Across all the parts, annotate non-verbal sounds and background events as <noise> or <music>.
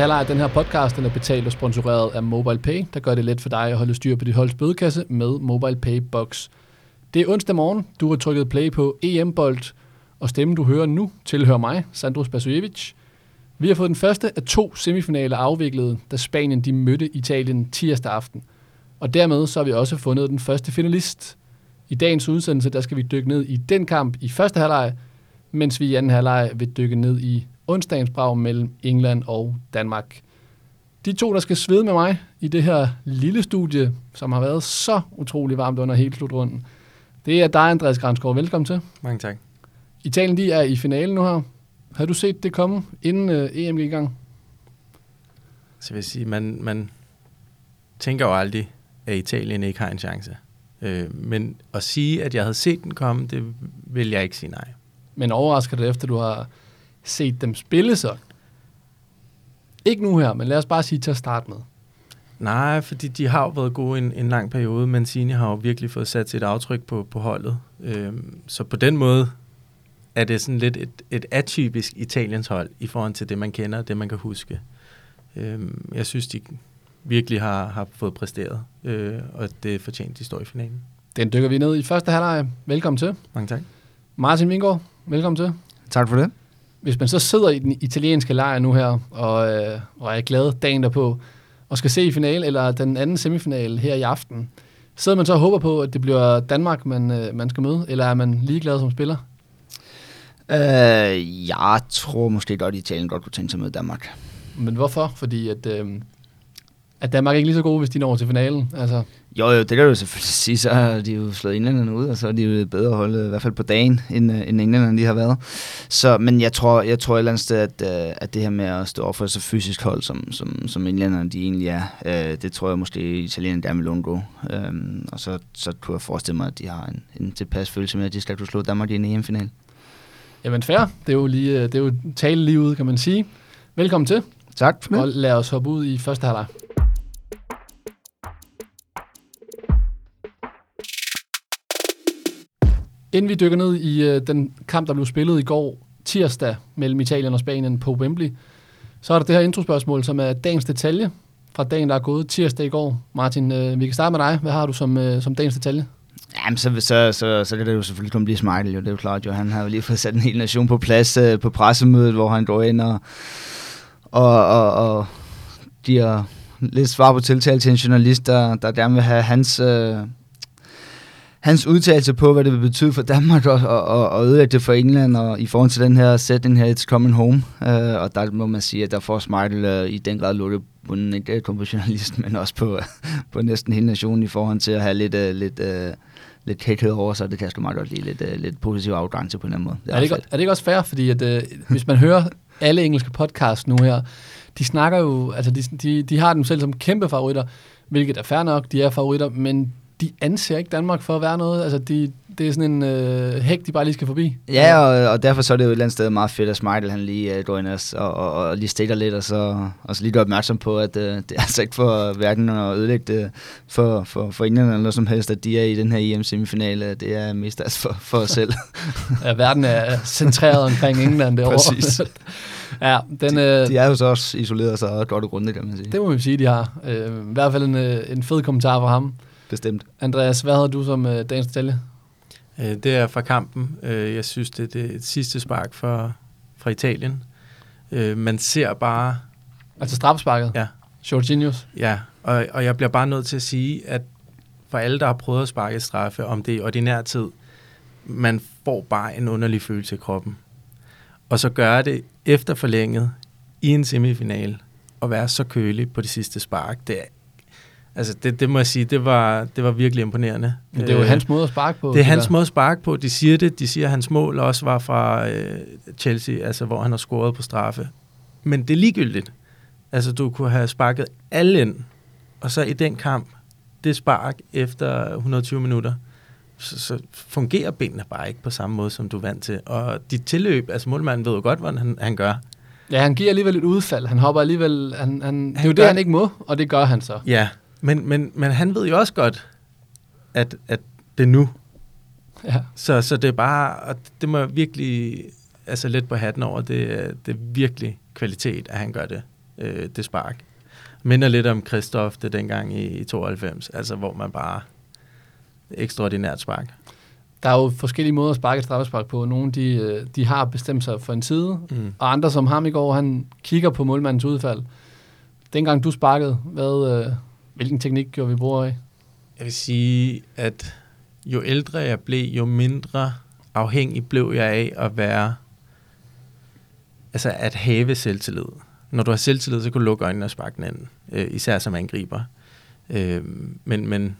Halvleg af den her podcast den er betalt og sponsoreret af MobilePay, der gør det let for dig at holde styr på dit holds bødekasse med MobilePay Box. Det er onsdag morgen, du har trykket play på EM-bold, og stemmen du hører nu tilhører mig, Sandro Spasojevic. Vi har fået den første af to semifinaler afviklet, da Spanien de mødte Italien tirsdag aften. Og dermed så har vi også fundet den første finalist. I dagens udsendelse der skal vi dykke ned i den kamp i første halvleg, mens vi i anden halvleg vil dykke ned i onsdagens brag mellem England og Danmark. De to, der skal svede med mig i det her lille studie, som har været så utrolig varmt under hele slutrunden, det er dig, Andreas Granskov. Velkommen til. Mange tak. Italien de er i finalen nu her. Har du set det komme, inden uh, EM gik i gang? Så vil jeg sige, man, man tænker jo aldrig, at Italien ikke har en chance. Øh, men at sige, at jeg havde set den komme, det vil jeg ikke sige nej. Men overrasker det efter, du har set dem spille så? Ikke nu her, men lad os bare sige til at starte med. Nej, fordi de har jo været gode en, en lang periode. Mancini har jo virkelig fået sat sit aftryk på, på holdet. Øhm, så på den måde er det sådan lidt et, et atypisk Italiens hold i forhold til det, man kender og det, man kan huske. Øhm, jeg synes, de virkelig har, har fået præsteret, øh, og det er fortjent, de står i finalen. Den dykker vi ned i første halvleg. Velkommen til. Mange tak. Martin Vingård, velkommen til. Tak for det. Hvis man så sidder i den italienske lejr nu her, og, øh, og er glad dagen derpå, og skal se i finale, eller den anden semifinal her i aften, sidder man så og håber på, at det bliver Danmark, man, øh, man skal møde, eller er man ligeglad som spiller? Øh, jeg tror måske godt, at Italien godt kunne tænke sig med Danmark. Men hvorfor? Fordi at, øh, at Danmark er ikke lige så gode, hvis de når til finalen. Altså, Jo, jo, det kan du selvfølgelig sige, så har de jo slået englænderne ud, og så er de jo et bedre hold, i hvert fald på dagen, end, øh, end englænderne de har været. Så, men jeg tror, jeg tror et eller andet sted, at, øh, at det her med at stå op for så fysisk hold, som, som, som englænderne de egentlig er, øh, det tror jeg måske italienerne gerne vil undgå. Øhm, og så, så kunne jeg forestille mig, at de har en, en tilpas følelse med, at de skal kunne slå Danmark i en EM-final. jamen fair. Det er jo, lige, øh, det er jo tale lige ud, kan man sige. Velkommen til, Tak for og lad os hoppe ud i første halvleg. Inden vi dykker ned i øh, den kamp, der blev spillet i går tirsdag mellem Italien og Spanien på Wembley, så er der det her introspørgsmål, som er dagens detalje fra dagen, der er gået tirsdag i går. Martin, øh, vi kan starte med dig. Hvad har du som, øh, som dagens detalje? Jamen, så, så, så, så kan det jo selvfølgelig kun blive Smeichel, jo. Det er jo klart, jo. Han har jo lige fået sat en hel nation på plads øh, på pressemødet, hvor han går ind og, og, og, og giver lidt svar på tiltale til en journalist, der, der gerne vil have hans, øh, hans udtalelse på, hvad det vil betyde for Danmark og, og, og, ødelægge det for England, og i forhold til den her sætning her, It's coming home. Øh, og der må man sige, at der får Smeichel øh, i den grad lukket bunden, ikke kun på journalisten, men også på, <laughs> på næsten hele nationen i forhold til at have lidt, øh, lidt øh, lidt kækhed over, så det kan jeg sgu meget godt lide lidt, uh, lidt positiv afgrænse på en eller anden måde. Er det, ikke, er det ikke også fair? Fordi at, øh, hvis man hører alle engelske podcasts nu her, de snakker jo, altså de, de, de har dem selv som kæmpe favoritter, hvilket er fair nok, de er favoritter, men de anser ikke Danmark for at være noget. Altså, de, det er sådan en øh, hæk, de bare lige skal forbi. Ja, og, og derfor så er det jo et eller andet sted meget fedt, at Smeichel han lige uh, går ind og, og, og, lige stikker lidt, og så, og så lige gør opmærksom på, at uh, det er altså ikke for hverken at ødelægge det for, for, for England eller noget som helst, at de er i den her EM-semifinale. Det er mest altså for, for os selv. <laughs> Ja, verden er centreret omkring England derovre. Præcis. <laughs> ja, den, øh, De er jo så også isoleret sig godt og grundigt, kan man sige. det må vi sige, de har. Øh, I hvert fald en, øh, en fed kommentar fra ham. Bestemt. Andreas, hvad havde du som øh, dagens detalje? Øh, det er fra kampen. Øh, jeg synes, det, det er et sidste spark for, fra Italien. Øh, man ser bare, Altså straffesparket? Ja. Jorginhos? ja, og, og jeg bliver bare nødt til at sige, at for alle, der har prøvet at sparke straffe, om det er i ordinær tid, man får bare en underlig følelse i kroppen. Og så gøre det efter forlænget i en semifinal, og være så kølig på det sidste spark, det er, altså det, det må jeg sige, det var, det var virkelig imponerende. Men det er jo Øh, hans måde at sparke på. Det er hans der. måde at sparke på. De siger det. De siger, at hans mål også var fra øh, Chelsea, altså hvor han har scoret på straffe. Men det er ligegyldigt. Altså, du kunne have sparket alle ind, og så i den kamp, det spark efter 120 minutter, så, så fungerer benene bare ikke på samme måde, som du er vant til. Og dit tilløb, altså målmanden ved jo godt, hvordan han, han gør. Ja, han giver alligevel et udfald. Han hopper alligevel... Han, han, det er jo det, gør- han ikke må, og det gør han så. Ja, men, men, men han ved jo også godt, at, at det er nu. Ja. Så, så det er bare, og det må jeg virkelig altså lidt på hatten over, det, det er virkelig kvalitet, at han gør det. øh, det spark. Minder lidt om Christoph det dengang i, i 92, altså hvor man bare ekstraordinært spark. Der er jo forskellige måder at sparke et straffespark på. Nogle de, øh, de har bestemt sig for en side, Mm. og andre som ham i går, han kigger på målmandens udfald. Dengang du sparkede, hvad, øh, hvilken teknik gjorde vi brug af? Jeg vil sige, at jo ældre jeg blev, jo mindre afhængig blev jeg af at være, altså at have selvtillid. Når du har selvtillid, så kan du lukke øjnene og sparke den anden, øh, især som angriber. Øh, men, men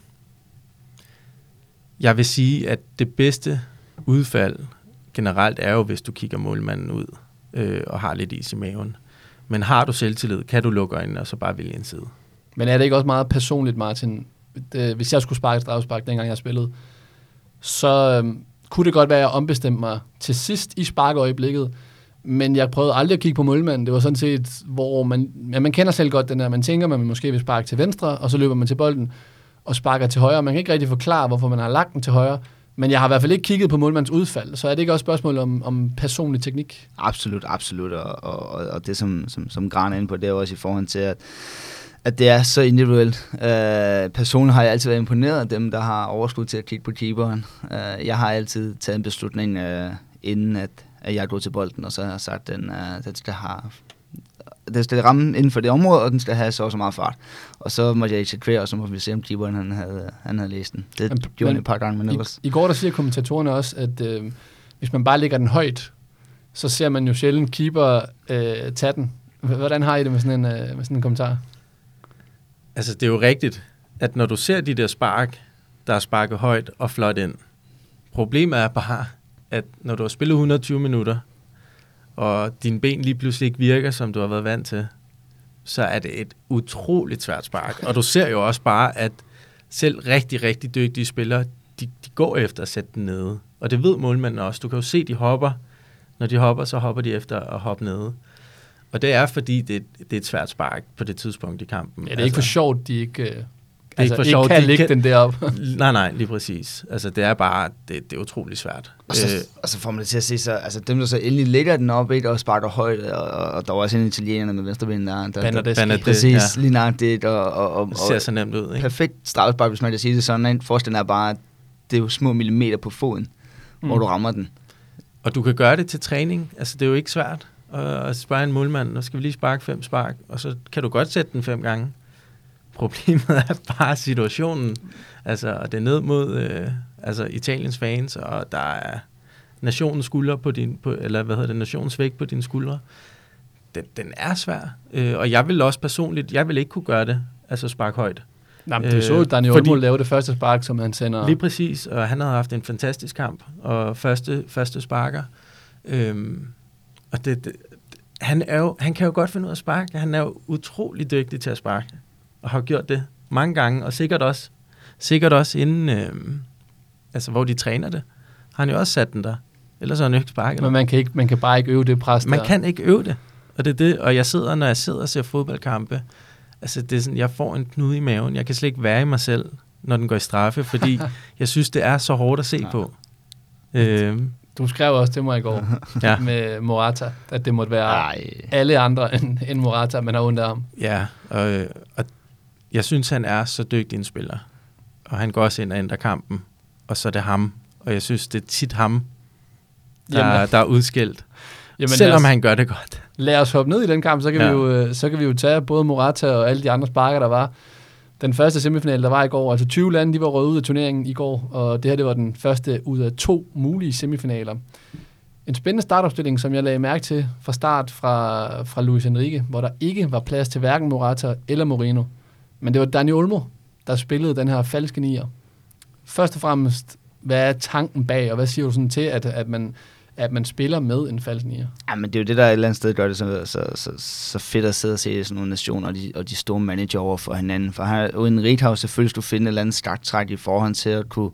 jeg vil sige, at det bedste udfald generelt er jo, hvis du kigger målmanden ud øh, og har lidt is i maven. Men har du selvtillid, kan du lukke øjnene og så bare vælge en side. Men er det ikke også meget personligt, Martin? Det, hvis jeg skulle sparke et straffespark, dengang jeg spillede, så øh, kunne det godt være, at jeg ombestemte mig til sidst i sparkeøjeblikket, men jeg prøvede aldrig at kigge på målmanden. Det var sådan set, hvor man, ja, man kender selv godt den der, man tænker, man måske vil sparke til venstre, og så løber man til bolden og sparker til højre. Man kan ikke rigtig forklare, hvorfor man har lagt den til højre, men jeg har i hvert fald ikke kigget på målmandens udfald, så er det ikke også et spørgsmål om, om personlig teknik? Absolut, absolut. Og, og, og- det, som, som, som Gran er inde på, det er også i forhold til, at, at det er så individuelt. Øh, personligt har jeg altid været imponeret af dem, der har overskud til at kigge på keeperen. Øh, jeg har altid taget en beslutning, øh, inden at, at jeg går til bolden, og så har jeg sagt, at den, øh, den skal have den skal ramme inden for det område, og den skal have så og så meget fart. Og så måtte jeg eksekvere, og så må vi se, om keeperen han havde, han havde læst den. Det Men- gjorde han et par gange, men I, ellers... I går der siger kommentatorerne også, at øh, hvis man bare lægger den højt, så ser man jo sjældent keeper øh, tage den. Hvordan har I det med sådan en, øh, med sådan en kommentar? Altså, det er jo rigtigt, at når du ser de der spark, der er sparket højt og flot ind, problemet er bare, at når du har spillet 120 minutter, og dine ben lige pludselig ikke virker, som du har været vant til, så er det et utroligt svært spark. Og du ser jo også bare, at selv rigtig, rigtig dygtige spillere, de, de går efter at sætte den nede. Og det ved målmanden også. Du kan jo se, de hopper. Når de hopper, så hopper de efter at hoppe nede. Og det er, fordi det, det er et svært spark på det tidspunkt i kampen. Ja, det er ikke for sjovt, de ikke, øh, ikke for ikke sjovt, kan de lægge kan- den derop. <laughs> Nej, nej, lige præcis. Altså, det er bare, det, det er utroligt svært. Og så, øh, og så får man det til at se, så, altså dem, der så endelig lægger den op, ikke, og sparker højt, og, og der var også en italiener med venstreben, der, der, der Bernardeschi. Bernadette, præcis, ja. lige nøjagtigt, og, og, og, Det ser og så nemt ud, ikke? perfekt straffespark, hvis man kan sige det sådan, ikke? Forskellen er bare, det er jo små millimeter på foden, mm. hvor du rammer den. Og du kan gøre det til træning. Altså, det er jo ikke svært at spørge en målmand, nu skal vi lige sparke fem spark, og så kan du godt sætte den fem gange. Problemet er bare situationen. Altså, og det er ned mod øh, altså, Italiens fans, og der er nationens skuldre på din, på, eller hvad hedder det, nationens vægt på dine skuldre. Den, den er svær. Øh, og jeg vil også personligt, jeg vil ikke kunne gøre det, altså sparke højt. Nej, men du Øh, så jo Daniel fordi- Olmo lave det første spark, som han sender. Lige præcis, og han havde haft en fantastisk kamp, og første, første sparker. Øhm, og det, det, han, er jo, han kan jo godt finde ud af at sparke. Han er jo utrolig dygtig til at sparke, og har gjort det mange gange, og sikkert også, sikkert også inden, øhm, altså hvor de træner det, har han jo også sat den der. Ellers har han jo ikke sparket Men man kan, ikke, man kan bare ikke øve det pres Man der. kan ikke øve det. Og det er det, og jeg sidder, når jeg sidder og ser fodboldkampe, altså det er sådan, jeg får en knude i maven. Jeg kan slet ikke være i mig selv, når den går i straffe, fordi <laughs> jeg synes, det er så hårdt at se på. Øhm, Du skrev også til mig i går <laughs> ja, med Morata, at det måtte være Ej. alle andre end, end Morata, man har ondt af ham. ja og, og jeg synes, han er så dygtig en spiller. Og han går også ind og ændrer kampen, og så er det ham. Og jeg synes, det er tit ham, der, Jamen. der er udskilt. Jamen, selvom os, han gør det godt. lad os hoppe ned i den kamp, så kan, Ja. vi jo, øh, så kan vi jo tage både Morata og alle de andre sparker, der var. Den første semifinal, der var i går, altså 20 lande, de var røget ud af turneringen i går, og det her det var den første ud af to mulige semifinaler. En spændende startopstilling, som jeg lagde mærke til fra start fra, fra Luis Enrique, hvor der ikke var plads til hverken Morata eller Moreno. Men det var Dani Olmo, der spillede den her falske nier. Først og fremmest, hvad er tanken bag, og hvad siger du sådan til, at, at, man, at man spiller med en falsk nier? Ja, men det er jo det, der et eller andet sted gør det så, så, så, så fedt at sidde og se sådan nogle nationer og de, og de store manager over for hinanden. For her, uden Riedhaus selvfølgelig skulle finde et eller andet skaktræk i forhånd til at kunne,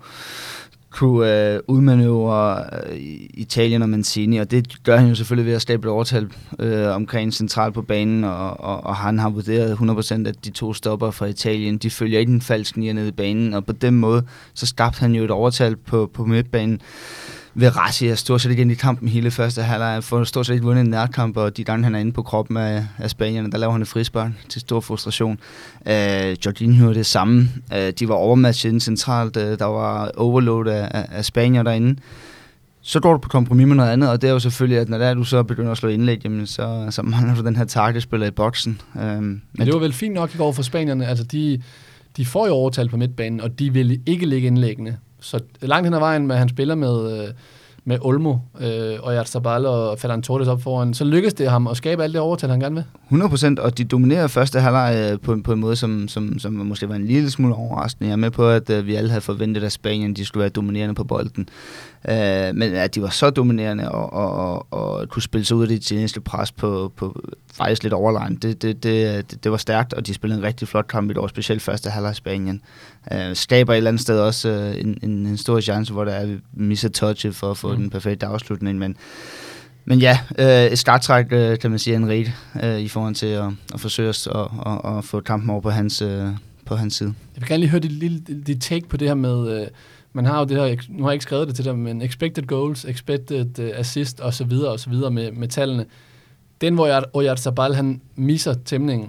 kunne øh, udmanøvrere øh, Italien og Mancini, og det gør han jo selvfølgelig ved at skabe et overtal øh, omkring centralt på banen, og, og, og han har vurderet 100% at de to stopper fra Italien, de følger ikke den falske nier ned i banen, og på den måde, så skabte han jo et overtal på, på midtbanen, Verratti er stort set igen i kampen hele første halvleg. får stort set ikke vundet en nærkamp, og de gange han er inde på kroppen af, af Spanierne, der laver han et frispark til stor frustration. Øh, Jorginho det samme. Øh, de var overmatchet centralt. Øh, der var overload af, af Spanier derinde så går du på kompromis med noget andet, og det er jo selvfølgelig, at når der du så begynder at slå indlæg, jamen så, så mangler du den her targetspiller i boksen. Øhm, men det var vel fint nok i går for spanierne. Altså, de, de får jo overtal på midtbanen, og de vil ikke ligge indlæggende. Så langt hen ad vejen, med at han spiller med, øh, med Olmo øh, og Yarzabal og Ferdinand Torres op foran, så lykkes det ham at skabe alt det overtal, han gerne vil. 100%, og de dominerer første halvleg øh, på, på en måde, som, som, som måske var en lille smule overraskende. Jeg er med på, at øh, vi alle havde forventet, at Spanien de skulle være dominerende på bolden. Øh, men at de var så dominerende og, og, og, og kunne spille sig ud af det italienske pres på, på faktisk lidt overlegnet, det, det, det, det, det var stærkt, og de spillede en rigtig flot kamp i år, specielt første halvleg i Spanien. Uh, skaber et eller andet sted også uh, en, en, en stor chance, hvor der er misser touchet for at få mm. den perfekte afslutning, men men ja, øh, et starttræk, øh, kan man sige, en rig øh, i forhold til at, at forsøge at, at, at, at få kampen over på hans, øh, på hans side. Jeg vil gerne lige høre dit, lille, dit take på det her med, øh, man har jo det her, nu har jeg ikke skrevet det til dig, men expected goals, expected uh, assist og så videre og så videre med, med tallene. Den, hvor Oyard Sabal, han misser tæmningen,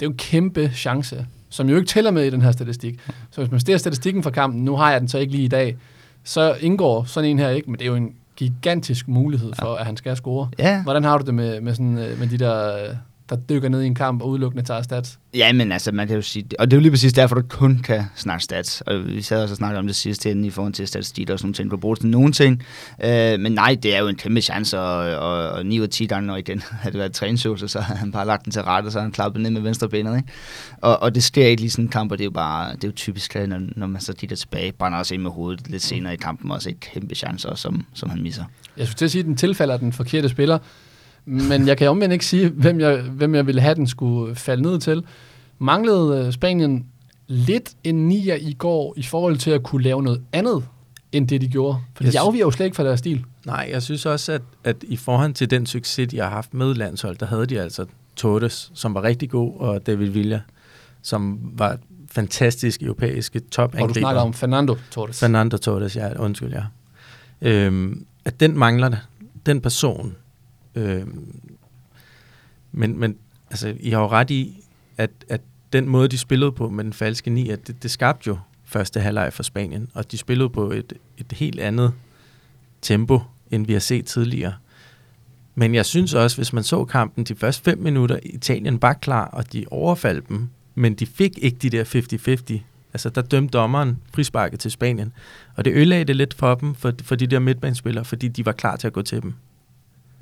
det er jo en kæmpe chance, som jo ikke tæller med i den her statistik. Så hvis man ser statistikken fra kampen, nu har jeg den så ikke lige i dag, så indgår sådan en her ikke, men det er jo en gigantisk mulighed for, ja. at han skal score. Ja. Hvordan har du det med, med, sådan, øh, med de der, øh, der dykker ned i en kamp og udelukkende tager stats? Ja, men altså, man kan jo sige, og det er jo lige præcis derfor, du kun kan snakke stats. Og vi sad også og snakkede om det sidste ende i forhold til statistik og sådan nogle ting. Du bruger til nogen ting. Øh, men nej, det er jo en kæmpe chance, og, og, og 9 ud af 10 gange, når igen <laughs> havde det været træningsøvelse, så har han bare lagt den til rette, og så har han klappet ned med venstre benet. Ikke? Og, og det sker ikke lige sådan en kamp, og det er jo bare, det er jo typisk, når, når man så kigger tilbage, brænder også ind med hovedet lidt senere i kampen, og også et kæmpe chance, også, som, som han misser. Jeg skulle til at sige, at den tilfælder den forkerte spiller, men jeg kan omvendt ikke sige, hvem jeg, hvem jeg ville have, den skulle falde ned til. Manglede øh, Spanien lidt en nier i går i forhold til at kunne lave noget andet, end det de gjorde? For de afviger jo slet ikke fra deres stil. Nej, jeg synes også, at, at i forhold til den succes, de har haft med landshold, der havde de altså Torres, som var rigtig god, og David Villa, som var fantastisk europæiske top Og du snakker om Fernando Torres. Fernando Torres, ja, undskyld, ja. Øhm, at den mangler. Den person. Øh, men, men altså, I har jo ret i, at, at den måde, de spillede på med den falske 9, at det, det skabte jo første halvleg for Spanien, og de spillede på et, et helt andet tempo, end vi har set tidligere. Men jeg synes også, hvis man så kampen de første fem minutter, Italien var klar, og de overfaldt dem, men de fik ikke de der 50-50. Altså, der dømte dommeren frisparket til Spanien. Og det ødelagde det lidt for dem, for, for de der midtbanespillere, fordi de var klar til at gå til dem.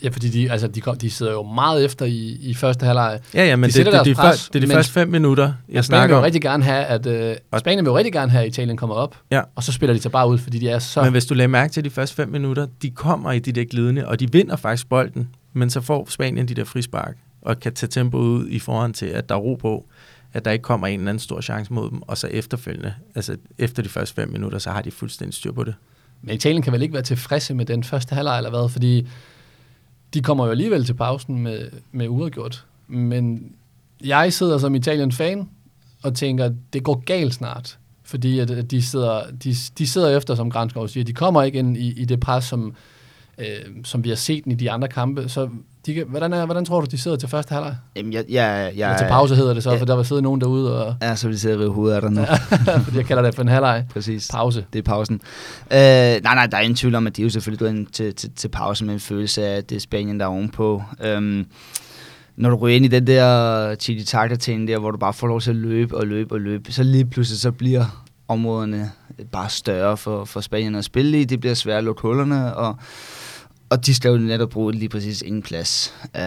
Ja, fordi de, altså, de, kom, de sidder jo meget efter i, i første halvleg. Ja, ja, men de det, det, det, pres, det er de første fem minutter, jeg snakker Spanien vil rigtig gerne have, at uh, Spanien vil jo rigtig gerne have, at Italien kommer op, ja. og så spiller de sig bare ud, fordi de er så... Men hvis du lader mærke til de første fem minutter, de kommer i de der glidende, og de vinder faktisk bolden, men så får Spanien de der frispark, og kan tage tempoet ud i forhold til, at der er ro på, at der ikke kommer en eller anden stor chance mod dem, og så efterfølgende, altså efter de første fem minutter, så har de fuldstændig styr på det. Men Italien kan vel ikke være tilfredse med den første halvleg, eller hvad? Fordi de kommer jo alligevel til pausen med, med uafgjort. Men jeg sidder som Italien-fan og tænker, at det går galt snart. Fordi at de, sidder, de, de sidder efter, som Granskov siger, de kommer ikke ind i, i det pres, som, øh, som vi har set i de andre kampe. Så de kan, hvordan, er, hvordan tror du, de sidder til første halvleg? Jamen, jeg, jeg, jeg, til pause hedder det så, ja, for der var siddet nogen derude. Og, ja, så vil de sidde og hovedet af dig nu. <laughs> fordi jeg kalder det for en halvleg. Præcis. Pause. Det er pausen. Øh, nej, nej, der er ingen tvivl om, at de er jo selvfølgelig gået ind til, til, til pause med en følelse af, at det er Spanien, der er ovenpå. Øhm, når du ryger ind i den der chili ting der, hvor du bare får lov til at løbe og løbe og løbe, så lige pludselig så bliver områderne bare større for, for Spanien at spille i. Det bliver svært at lukke hullerne, og og de skal jo netop bruge lige præcis ingen plads. Øh,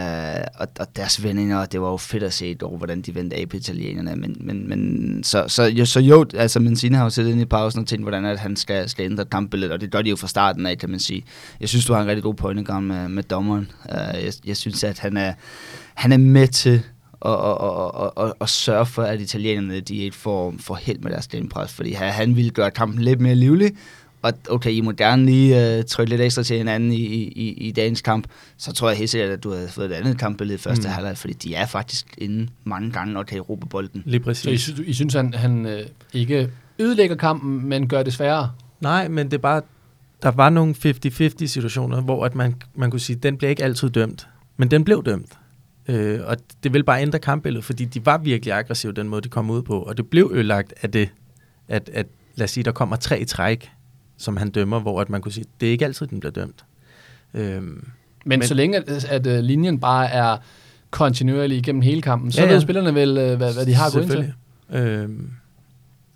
og, og deres vendinger, det var jo fedt at se over, hvordan de vendte af på italienerne. Men, men, men så, så, jo, så jo, altså Mancini har jo siddet inde i pausen og tænkt, hvordan at han skal, skal ændre kampbilledet, og det gør de jo fra starten af, kan man sige. Jeg synes, du har en rigtig god pointegang med, med dommeren. Øh, jeg, jeg synes, at han er, han er med til og, og, og, og, og sørge for, at italienerne de ikke får, får held med deres stemmepres, fordi han ville gøre kampen lidt mere livlig, og okay, I må gerne lige uh, trykke lidt ekstra til hinanden i, i, i dagens kamp, så tror jeg helt sikkert, at du havde fået et andet kampbillede i første mm. halvleg, fordi de er faktisk inde mange gange og kan erobre bolden. Lige præcis. Så I, I synes, han, han øh, ikke ødelægger kampen, men gør det sværere? Nej, men det er bare, der var nogle 50-50 situationer, hvor at man, man kunne sige, at den bliver ikke altid dømt, men den blev dømt. Øh, og det vil bare ændre kampbilledet, fordi de var virkelig aggressive den måde, de kom ud på, og det blev ødelagt af det, at, at lad os sige, der kommer tre træk, som han dømmer, hvor at man kunne sige, det er ikke altid, den bliver dømt. Øhm, men, men så længe, at, at, at linjen bare er kontinuerlig igennem hele kampen, så ja, ja. ved spillerne vel, øh, hvad, hvad de har gået ind til. Øhm,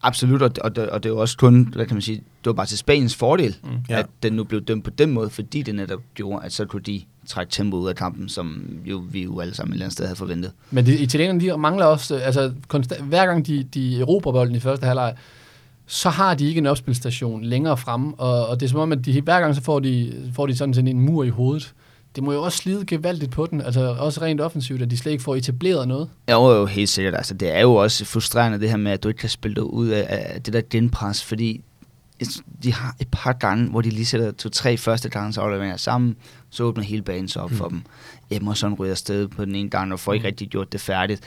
Absolut, og, og, det, og det er jo også kun, hvad kan man sige, det var bare til Spaniens fordel, mm. ja. at den nu blev dømt på den måde, fordi det netop gjorde, at så kunne de trække tempo ud af kampen, som jo, vi jo alle sammen et eller andet sted havde forventet. Men de, italienerne, de mangler også, altså konstant, hver gang de, de erobrer bolden i første halvleg, så har de ikke en opspilstation længere frem, og, og det er som om, at de, hver gang så får de, får de sådan en mur i hovedet det må jo også slide gevaldigt på den, altså også rent offensivt, at de slet ikke får etableret noget. Ja, jo, helt sikkert. Altså, det er jo også frustrerende det her med, at du ikke kan spille dig ud af, af det der genpres, fordi de har et par gange, hvor de lige sætter to-tre første gange afleveringer sammen, så åbner hele banen så op mm. for dem. Emerson ryger afsted på den ene gang, og får ikke mm. rigtig gjort det færdigt.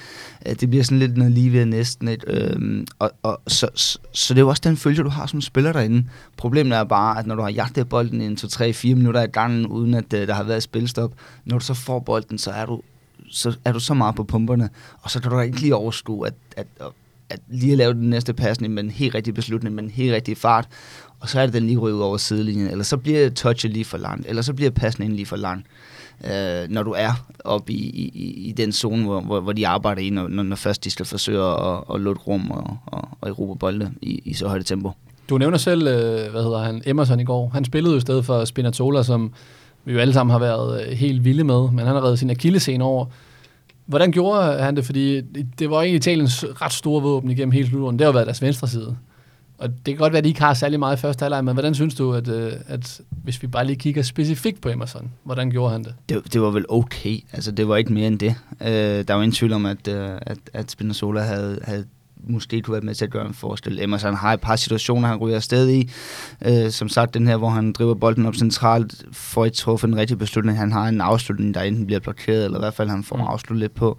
Øh, det bliver sådan lidt noget lige ved næsten. Et, øhm, og, og, så, så, så det er jo også den følelse, du har som spiller derinde. Problemet er bare, at når du har jagtet bolden i 2-3-4 minutter i gangen, uden at uh, der har været spilstop, når du så får bolden, så er du så er du så meget på pumperne, og så kan du ikke lige overskue, at, at, at at lige at lave den næste pasning med en helt rigtig beslutning, med en helt rigtig fart, og så er det den lige ryger ud over sidelinjen, eller så bliver touchet lige for langt, eller så bliver pasningen lige for langt, øh, når du er oppe i, i, i den zone, hvor, hvor, hvor de arbejder i, når, når først de skal forsøge at, at lukke rum og, og, og erobre bolde i, i så højt tempo. Du nævner selv, øh, hvad hedder han, Emerson i går. Han spillede jo i stedet for Spinazzola, som vi jo alle sammen har været øh, helt vilde med, men han har reddet sin akillescene over. Hvordan gjorde han det? Fordi det var egentlig Italiens ret store våben igennem hele slutrunden. Det har været deres venstre side. Og det kan godt være, at de ikke har særlig meget i første halvleg, men hvordan synes du, at, øh, at hvis vi bare lige kigger specifikt på Emerson, hvordan gjorde han det? Det, det var vel okay. Altså, det var ikke mere end det. Øh, der var ingen tvivl om, at, øh, at, at Spinazzola havde, havde måske kunne være med til at gøre en forskel. Emerson har et par situationer, han ryger afsted i. Øh, som sagt, den her, hvor han driver bolden op centralt, får ikke truffet en rigtig beslutning. Han har en afslutning, der enten bliver blokeret, eller i hvert fald han får mm. afsluttet lidt på.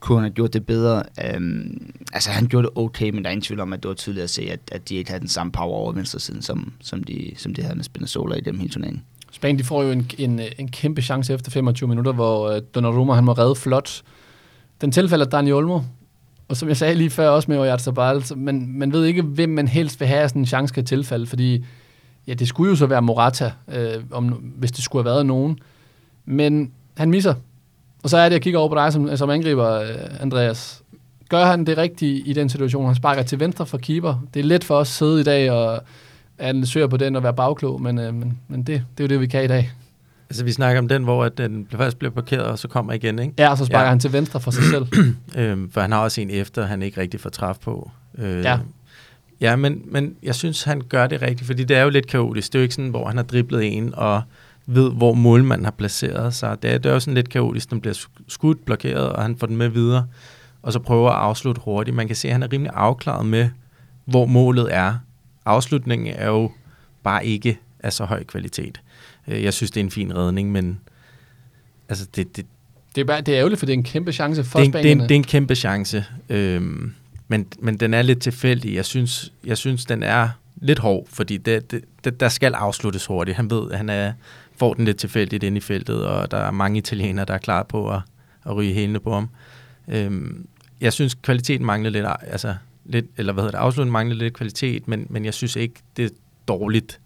Kunne han have gjort det bedre? Øhm, altså, han gjorde det okay, men der er ingen tvivl om, at det var tydeligt at se, at, at de ikke havde den samme power over venstre siden, som, som, de, som de havde med Spinazzola i dem hele turneringen. Spanien de får jo en, en, en kæmpe chance efter 25 minutter, hvor uh, Donnarumma han må redde flot. Den tilfælder Dani Olmo, og som jeg sagde lige før, også med Oyarzabal, man, man ved ikke, hvem man helst vil have sådan en chance kan tilfælde, fordi ja, det skulle jo så være Morata, øh, om, hvis det skulle have været nogen. Men han misser. Og så er det, jeg kigger over på dig som, som angriber, øh, Andreas. Gør han det rigtige i den situation? Han sparker til venstre for keeper. Det er let for os at sidde i dag og analysere på den og være bagklog, men, øh, men, men det, det er jo det, vi kan i dag. Altså, vi snakker om den, hvor at den først bliver parkeret, og så kommer igen, ikke? Ja, og så sparker ja. han til venstre for sig selv. <clears throat> øhm, for han har også en efter, han ikke rigtig får træf på. Øh, ja. Ja, men, men jeg synes, han gør det rigtigt, fordi det er jo lidt kaotisk. Det er jo ikke sådan, hvor han har driblet en og ved, hvor målmanden har placeret sig. Det er, det er jo sådan lidt kaotisk. Den bliver skudt, blokeret, og han får den med videre, og så prøver at afslutte hurtigt. Man kan se, at han er rimelig afklaret med, hvor målet er. Afslutningen er jo bare ikke af så høj kvalitet. Øh, jeg synes, det er en fin redning, men altså det, det, det er, bare, det er ærgerligt, for det er en kæmpe chance for det er, det, er en, det er en kæmpe chance, øhm, men, men den er lidt tilfældig. Jeg synes, jeg synes den er lidt hård, fordi det, det, det, der skal afsluttes hurtigt. Han ved, han er, får den lidt tilfældigt ind i feltet, og der er mange italienere, der er klar på at, at ryge hælene på ham. Øhm, jeg synes, kvaliteten mangler lidt, altså lidt, eller hvad hedder det, afslutningen mangler lidt kvalitet, men, men jeg synes ikke, det er dårligt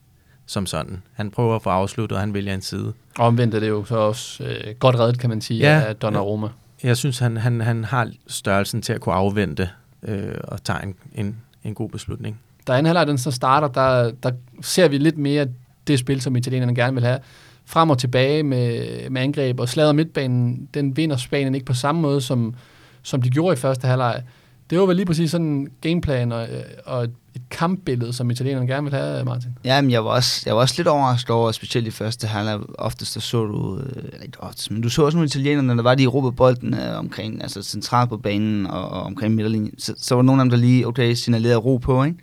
som sådan. Han prøver at få afsluttet, og han vælger en side. Og omvendt er det jo så også øh, godt reddet, kan man sige, ja, af Donnarumma. Jeg, jeg synes, han, han, han har størrelsen til at kunne afvente øh, og tage en, en, en god beslutning. Da anden halvleg den så starter, der, der ser vi lidt mere det spil, som italienerne gerne vil have. Frem og tilbage med, med angreb, og slaget midtbanen, den vinder Spanien ikke på samme måde, som, som de gjorde i første halvleg. Det var vel lige præcis sådan en gameplan og, og et kampbillede, som italienerne gerne vil have, Martin? Jamen, jeg var også, jeg var også lidt overrasket over, specielt i første halvleg, oftest der så du, øh, ikke oftest, men du så også nogle italienere, der var de råbede bolden øh, omkring, altså centralt på banen og, og omkring midterlinjen, så, så var nogle af dem, der lige, okay, signalerede ro på, ikke?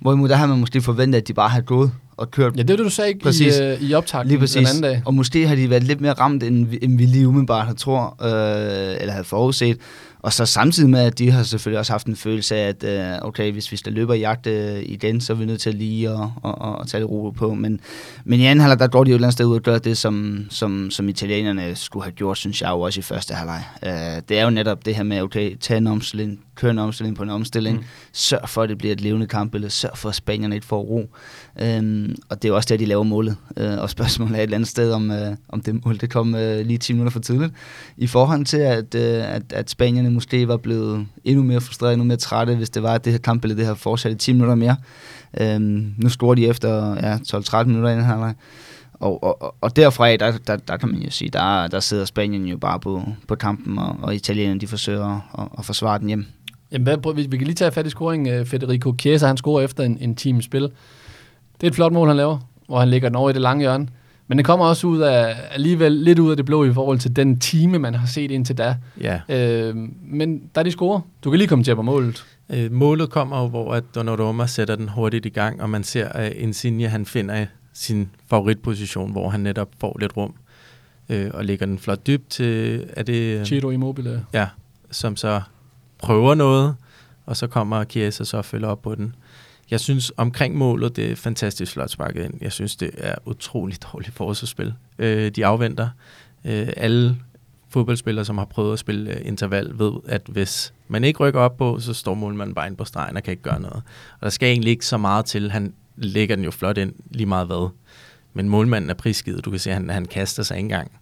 Hvorimod der har man måske forventet, at de bare havde gået og kørt. Ja, det er det, du sagde ikke præcis. i, øh, i optakten lige præcis. den anden dag. Og måske har de været lidt mere ramt, end, end vi lige umiddelbart har tror, øh, eller havde forudset. Og så samtidig med, at de har selvfølgelig også haft en følelse af, at øh, okay, hvis vi skal løbe og jagte igen, så er vi nødt til at lige og, og, og tage det roligt på. Men, men i anden halvleg, der går de jo et eller andet sted ud og gør det, som, som, som italienerne skulle have gjort, synes jeg jo også i første halvleg. Øh, det er jo netop det her med, okay, tage en omstilling, køre en omstilling på en omstilling, mm. sørg for, at det bliver et levende kampbillede, sørg for, at spanierne ikke får ro. Øhm, og det er også der, de laver målet. Øh, og spørgsmålet er et eller andet sted, om, øh, om det mål det kom øh, lige 10 minutter for tidligt. I forhold til, at, øh, at, at spanierne måske var blevet endnu mere frustreret, endnu mere trætte, hvis det var, at det her kampbillede det her fortsat i 10 minutter mere. Øhm, nu scorer de efter ja, 12-13 minutter i den her og, og, og derfra, der, der, der kan man jo sige, der, der sidder Spanien jo bare på, på kampen, og, og italienerne de forsøger at, at forsvare den hjem. Jamen, hvad, vi, vi kan lige tage fat i scoring. Federico Chiesa, han scorer efter en, en team spil. Det er et flot mål, han laver, hvor han ligger den over i det lange hjørne. Men det kommer også ud af, alligevel lidt ud af det blå i forhold til den time, man har set indtil da. Ja. Øh, men der er de scorer. Du kan lige komme til på målet. Øh, målet kommer jo, hvor at Donnarumma sætter den hurtigt i gang, og man ser, at Insigne han finder sin favoritposition, hvor han netop får lidt rum øh, og lægger den flot dybt til... Er det, Ciro Immobile. Ja, som så prøver noget, og så kommer Chiesa så og følger op på den. Jeg synes omkring målet, det er fantastisk flot sparket ind. Jeg synes, det er utroligt dårligt forsvarsspil. Øh, de afventer. Øh, alle fodboldspillere, som har prøvet at spille øh, interval, ved, at hvis man ikke rykker op på, så står målmanden bare ind på stregen og kan ikke gøre noget. Og der skal egentlig ikke så meget til. Han lægger den jo flot ind, lige meget hvad. Men målmanden er prisgivet. Du kan se, at han, han kaster sig ikke engang.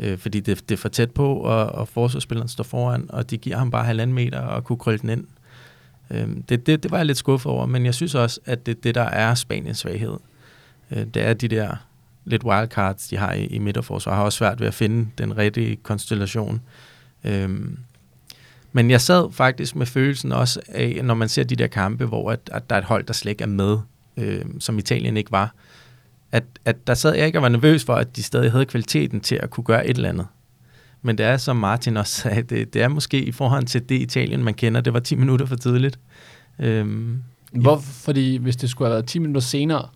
Øh, fordi det, det er for tæt på, og, og forsvarsspilleren står foran, og de giver ham bare halvanden meter og kunne krølle den ind. Øh, det, det, det var jeg lidt skuffet over, men jeg synes også, at det, det der er Spaniens svaghed, øh, det er de der lidt wildcards, de har i, i midterforsvar, har også svært ved at finde den rigtige konstellation. Øhm, men jeg sad faktisk med følelsen også af, når man ser de der kampe, hvor at, at der er et hold, der slet ikke er med, øh, som Italien ikke var, at, at der sad jeg ikke og var nervøs for, at de stadig havde kvaliteten til at kunne gøre et eller andet. Men det er, som Martin også sagde, det, det er måske i forhold til det Italien, man kender, det var 10 minutter for tidligt. Øhm, Hvor, fordi hvis det skulle have været 10 minutter senere,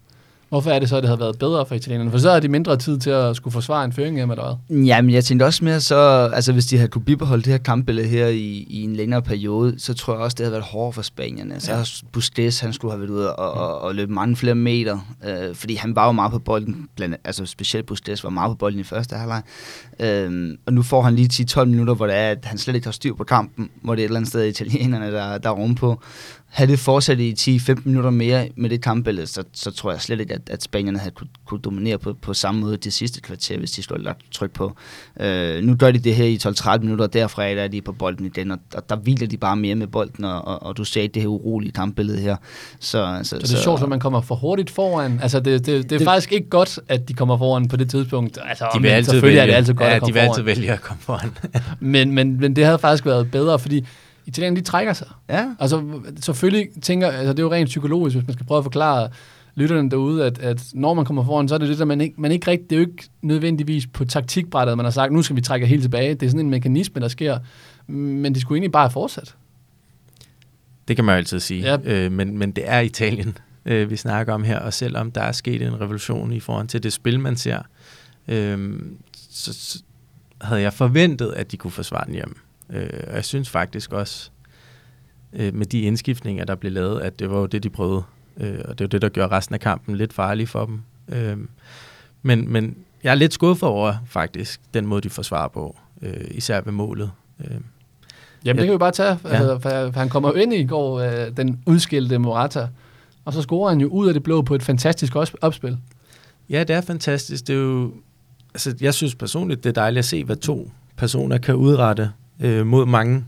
Hvorfor er det så, at det havde været bedre for italienerne? For så har de mindre tid til at skulle forsvare en føring hjemme, eller hvad? Jamen, jeg tænkte også mere så, altså hvis de havde kunne bibeholde det her kampbillede her i, i en længere periode, så tror jeg også, det havde været hårdt for Spanierne. Så ja. Busquets, han skulle have været ude og, og, og løbe mange flere meter, øh, fordi han var jo meget på bolden, blandt, altså specielt Busquets var meget på bolden i første halvleg. Øh, og nu får han lige 10-12 minutter, hvor det er, at han slet ikke har styr på kampen, hvor det er et eller andet sted italienerne, der, der er rum på havde det fortsat i 10-15 minutter mere med det kampbillede, så, så tror jeg slet ikke, at, at Spanierne havde kunne, kunne dominere på, på samme måde det sidste kvarter, hvis de skulle have lagt tryk på. Øh, nu gør de det her i 12-13 minutter, og derfra er de på bolden igen, og der, der hviler de bare mere med bolden, og, og, og du ser det her urolige kampbillede her. Så, så, så det er så, sjovt, at man kommer for hurtigt foran. Altså, det, det, det er det, faktisk ikke godt, at de kommer foran på det tidspunkt. Altså, de vil altid selvfølgelig vælge, er det altid godt ja, at komme de vil foran. altid vælge at komme foran. men, men, men det havde faktisk været bedre, fordi italienerne, de trækker sig. Ja. Altså, selvfølgelig tænker, altså det er jo rent psykologisk, hvis man skal prøve at forklare lytterne derude, at, at når man kommer foran, så er det det, der man ikke, man ikke rigtig, det er jo ikke nødvendigvis på taktikbrættet, man har sagt, nu skal vi trække helt tilbage. Det er sådan en mekanisme, der sker. Men de skulle egentlig bare have fortsat. Det kan man jo altid sige. Ja. Øh, men, men det er Italien, øh, vi snakker om her, og selvom der er sket en revolution i forhold til det spil, man ser, øh, så, så havde jeg forventet, at de kunne forsvare den hjem. Øh, og jeg synes faktisk også, øh, med de indskiftninger, der blev lavet, at det var jo det, de prøvede. Øh, og det var det, der gjorde resten af kampen lidt farlig for dem. Øh, men, men jeg er lidt skuffet over, faktisk, den måde, de forsvarer på. Øh, især ved målet. Øh, Jamen, det kan vi bare tage. Ja. Altså, for, for han kommer jo ind i går, øh, den udskilte Morata, og så scorer han jo ud af det blå på et fantastisk opspil. Ja, det er fantastisk. Det er jo, altså, jeg synes personligt, det er dejligt at se, hvad to personer kan udrette øh, mod mange.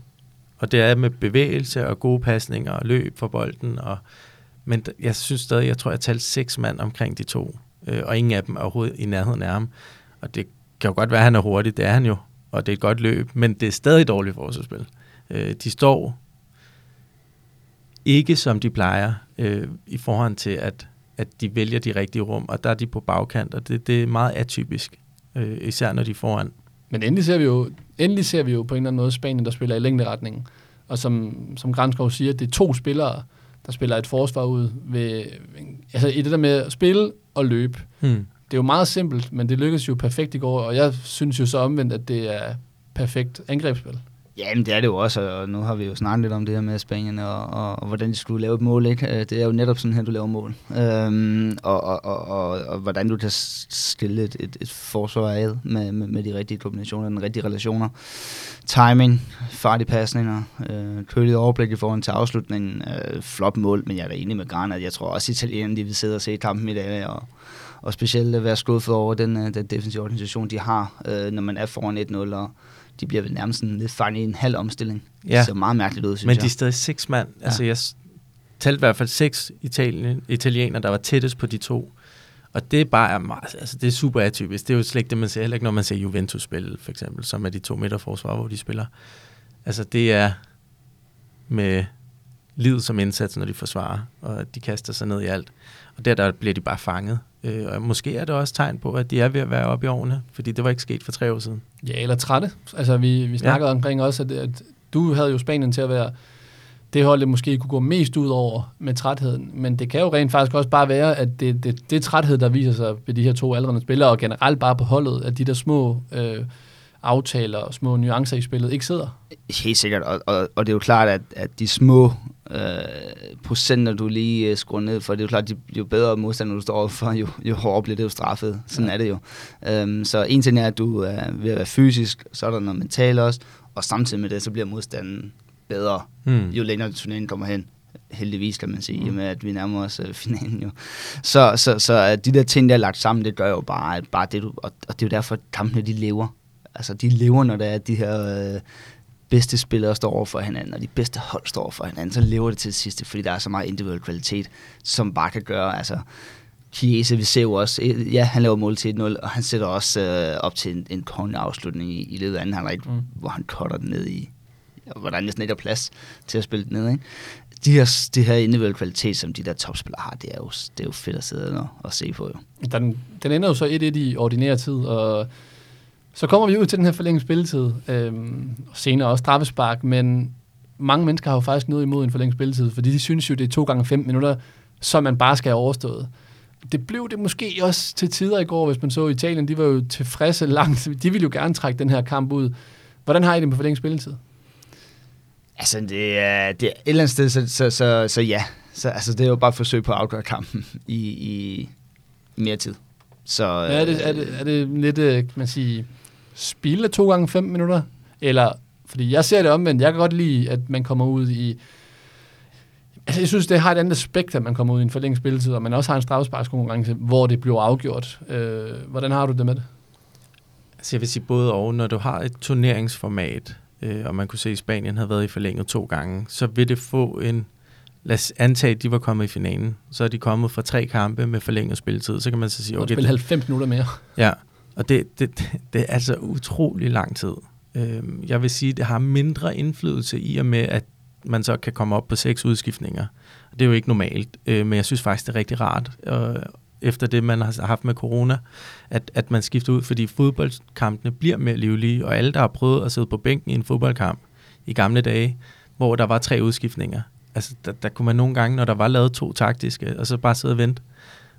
Og det er med bevægelse og gode pasninger og løb for bolden. Og, men jeg synes stadig, jeg tror, jeg talte seks mand omkring de to. Øh, og ingen af dem er overhovedet i nærheden af ham. Og det kan jo godt være, at han er hurtig. Det er han jo. Og det er et godt løb. Men det er stadig dårligt forsvarsspil. Øh, de står ikke som de plejer øh, i forhold til, at, at de vælger de rigtige rum. Og der er de på bagkant. Og det, det er meget atypisk. Øh, især når de er foran. Men endelig ser vi jo, endelig ser vi jo på en eller anden måde Spanien, der spiller i længderetningen. Og som, som Granskov siger, det er to spillere, der spiller et forsvar ud ved, altså i det der med at spille og løbe. Hmm. Det er jo meget simpelt, men det lykkedes jo perfekt i går, og jeg synes jo så omvendt, at det er perfekt angrebsspil. Jamen, det er det jo også, og nu har vi jo snakket lidt om det her med Spanien, og, og, og hvordan de skulle lave et mål, ikke? Øh, det er jo netop sådan her, du laver mål. Øhm, og, og, og, og, og, hvordan du kan skille et, et, et forsvar ad med, med, med de rigtige kombinationer, den rigtige relationer. Timing, farlige pasninger, øh, køligt overblik i forhold til afslutningen, øh, flot mål, men jeg er da enig med Garner, at jeg tror også, at italienerne de vil sidde og se kampen i dag, og, og specielt være skuffet over den, øh, den defensive organisation, de har, øh, når man er foran 1-0, og de bliver vel nærmest sådan lidt fanget i en halv omstilling. Ja. Det ser meget mærkeligt ud, synes Men jeg. de er stadig seks mand. Ja. Altså, jeg talte i hvert fald seks italien, italienere, der var tættest på de to. Og det er bare meget, altså det er super atypisk. Det er jo slet ikke det, man ser. Heller ikke, når man ser Juventus spille, for eksempel, som er de to midterforsvar, hvor de spiller. Altså, det er med livet som indsats, når de forsvarer, og de kaster sig ned i alt. Og der, der bliver de bare fanget. Øh, og måske er det også tegn på, at de er ved at være oppe i årene, fordi det var ikke sket for tre år siden. Ja, eller trætte. Altså, vi, vi snakkede ja. omkring også, at, at du havde jo Spanien til at være det hold, det måske kunne gå mest ud over med trætheden. Men det kan jo rent faktisk også bare være, at det, det, det træthed, der viser sig ved de her to aldrende spillere, og generelt bare på holdet, at de der små øh, aftaler og små nuancer i spillet ikke sidder. Helt sikkert, og, og, og det er jo klart, at, at de små øh, procenter, du lige øh, skruer ned for, det er jo klart, at jo bedre modstander du står overfor, jo, jo hårdere bliver det jo straffet. Sådan ja. er det jo. Um, så en ting er, at du er ved at være fysisk, så er der noget mentalt også, og samtidig med det, så bliver modstanden bedre, Hmm. jo længere turneringen kommer hen. Heldigvis, kan man sige, mm. med at vi nærmer os uh, finalen jo. Så, så, så at de der ting, der er lagt sammen, det gør jo bare, at bare det, du, og, og det er jo derfor, at kampene, de lever. Altså, de lever, når der er de her øh, bedste spillere står over for hinanden, og de bedste hold står over for hinanden, så lever det til det sidste, fordi der er så meget individuel kvalitet, som bare kan gøre, altså, Chiesa, vi ser jo også, øh, ja, han laver mål til 1-0, og han sætter også øh, op til en, en konge afslutning i, i løbet af anden halvleg, Mm. hvor han cutter den ned i, hvor der næsten ikke er plads til at spille den ned, ikke? De her, de her individuelle kvalitet, som de der topspillere har, det er jo, det er jo fedt at sidde og, og se på, jo. Den, den ender jo så 1-1 i ordinær tid, og så kommer vi ud til den her forlængede spilletid, øhm, og senere også straffespark, men mange mennesker har jo faktisk noget imod en forlænget spilletid, fordi de synes jo, det er to gange fem minutter, som man bare skal have overstået. Det blev det måske også til tider i går, hvis man så Italien, de var jo tilfredse langt, de ville jo gerne trække den her kamp ud. Hvordan har I det med forlænget spilletid? Altså, det er, det er et eller andet sted, så, så, så, så ja. Så, altså, det er jo bare et forsøg på at afgøre kampen i, i mere tid. Så, Ja, er, det, er, det, er det lidt, øh, kan man sige, spild af to gange fem minutter? Eller, fordi jeg ser det omvendt, jeg kan godt lide, at man kommer ud i... Altså, jeg synes, det har et andet aspekt, at man kommer ud i en forlænget spilletid, og man også har en straffesparkskonkurrence, hvor det bliver afgjort. Øh, hvordan har du det med det? Altså jeg vil sige både og. Når du har et turneringsformat, øh, og man kunne se, at Spanien havde været i forlænget to gange, så vil det få en... Lad os antage, at de var kommet i finalen. Så er de kommet fra tre kampe med forlænget spilletid. Så kan man så sige, okay, spille 90 minutter mere. Ja, og det, det, det, er altså utrolig lang tid. Øhm, jeg vil sige, det har mindre indflydelse i og med, at man så kan komme op på seks udskiftninger. Det er jo ikke normalt, øh, men jeg synes faktisk, det er rigtig rart, øh, efter det, man har haft med corona, at, at man skifter ud, fordi fodboldkampene bliver mere livlige, og alle, der har prøvet at sidde på bænken i en fodboldkamp i gamle dage, hvor der var tre udskiftninger, altså der, der kunne man nogle gange, når der var lavet to taktiske, og så bare sidde og vente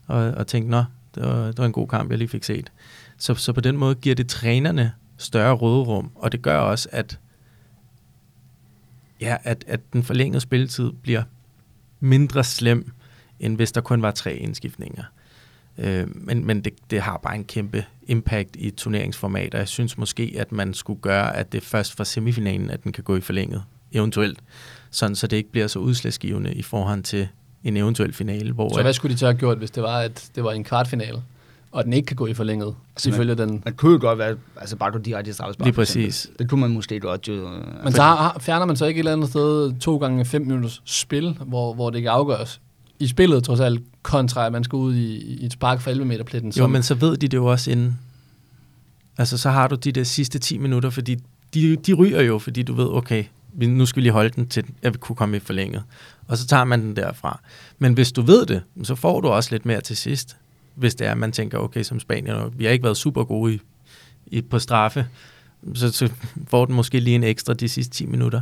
og, og tænke, nå, det var, det var en god kamp, jeg lige fik set. Så, så på den måde giver det trænerne større råderum, og det gør også, at, ja, at, at den forlængede spilletid bliver mindre slem, end hvis der kun var tre indskiftninger. Øh, men men det, det har bare en kæmpe impact i turneringsformat, og jeg synes måske, at man skulle gøre, at det først fra semifinalen, at den kan gå i forlænget, eventuelt, sådan så det ikke bliver så udslagsgivende i forhold til en eventuel finale, hvor Så hvad skulle de så have gjort, hvis det var, at det var en kvartfinale, og den ikke kan gå i forlænget, Altså, ifølge den... Man kunne jo godt være, altså bare gå direkte i straffespark. Lige præcis. Det kunne man måske godt jo. øh, Men så har, fjerner man så ikke et eller andet sted to gange fem minutters spil, hvor, hvor det ikke afgøres i spillet, trods alt, kontra at man skal ud i, i et spark for 11 meter pletten. Jo, men så ved de det jo også inden. Altså, så har du de der sidste 10 minutter, fordi de, de ryger jo, fordi du ved, okay, nu skal vi lige holde den til, at vi kunne komme i forlænget. Og så tager man den derfra. Men hvis du ved det, så får du også lidt mere til sidst. Hvis det er, at man tænker, okay, som Spanien, vi har ikke været super gode i, i, på straffe, så, så får den måske lige en ekstra de sidste 10 minutter.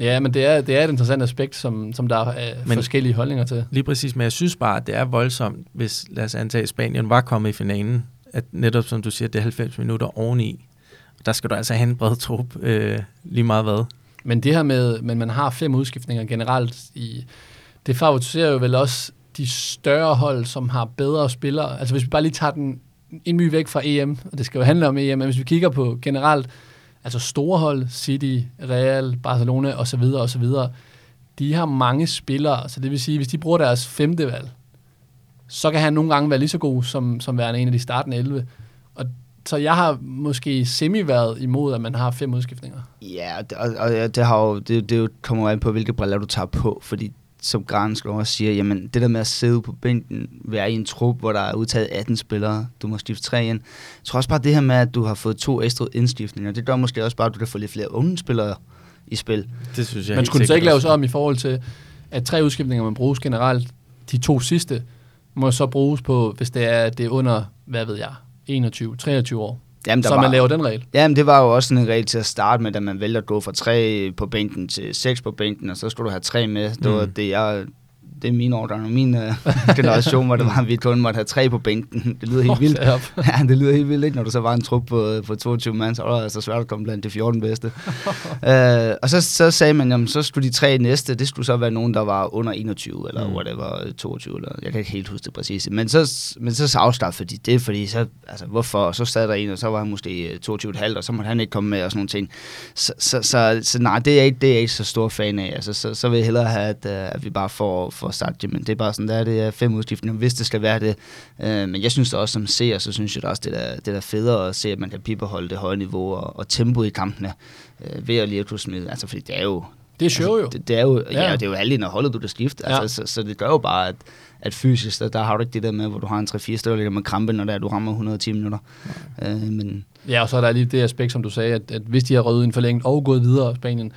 Ja, men det er, det er et interessant aspekt, som, som der er Men- men, forskellige holdninger til. Lige præcis, men jeg synes bare, at det er voldsomt, hvis, lad os antage, Spanien var kommet i finalen, at netop som du siger, det er 90 minutter oveni, Der skal du altså have en bred trup, øh, lige meget hvad. Men det her med, men man har fem udskiftninger generelt i, det favoriserer jo vel også de større hold, som har bedre spillere. Altså hvis vi bare lige tager den en my væk fra EM, og det skal jo handle om EM, men hvis vi kigger på generelt, altså store hold, City, Real, Barcelona osv. osv., de har mange spillere, så det vil sige, hvis de bruger deres femte valg, så kan han nogle gange være lige så god som, som værende en af de startende 11. Og så jeg har måske semi været imod, at man har fem udskiftninger. Ja, og, og, og det, har jo, det, det jo kommer an på, hvilke briller du tager på, fordi som Granskov også siger, jamen det der med at sidde på bænken, være i en trup, hvor der er udtaget 18 spillere, du må skifte tre ind. Jeg tror også bare det her med, at du har fået to ekstra indskiftninger, det gør måske også bare, at du kan få lidt flere unge spillere i spil. Det synes jeg Men skulle det så ikke laves om i forhold til, at tre udskiftninger, man bruges generelt, de to sidste, må så bruges på, hvis det er, det er under, hvad ved jeg, 21, 23 år. Jamen, så var, man laver den regel. Jamen, det var jo også en regel til at starte med, da man vælger at gå fra tre på bænken til seks på bænken, og så skulle du have tre med. Det var Mm. det, jeg det er min ordre, og min <laughs> uh, generation, hvor det var, at vi kun måtte have tre på bænken. Det lyder helt vildt. <laughs> Ja, det lyder helt vildt, ikke? Når du så var en trup på, på 22 mand, så var det altså svært at komme blandt de 14 bedste. uh, <laughs> og så, så sagde man, jamen, så skulle de tre næste, det skulle så være nogen, der var under 21, eller Mm. whatever, 22, eller jeg kan ikke helt huske det præcis. Men så, men så afskaffede de det, fordi så, altså, hvorfor? Og så sad der en, og så var han måske 22,5, og så måtte han ikke komme med, og sådan nogle ting. Så, så, så, så nej, det er, ikke, det er jeg ikke så stor fan af. Altså, så, så vil jeg hellere have, at, at vi bare får, får sagt, jamen, det er bare sådan, der det er fem udskiftninger, hvis det skal være det. Uh, men jeg synes også, som seer, så synes jeg også, det er, det er federe at se, at man kan bibeholde det høje niveau og, og tempo i kampene uh, ved at lige at kunne smide. Altså, fordi det er jo, Det er jo. Altså, det, det er jo, Ja. ja. ja, det er jo halvdelen af holdet, du skifte. Ja. Altså, så, så, det gør jo bare, at, at fysisk, der, der har du ikke det der med, hvor du har en 3-4 stykker, der med krampe, når det er, du rammer 110 minutter. Øh, men Ja, og så er der lige det aspekt, som du sagde, at, at hvis de har røget en forlænget og gået videre i Spanien,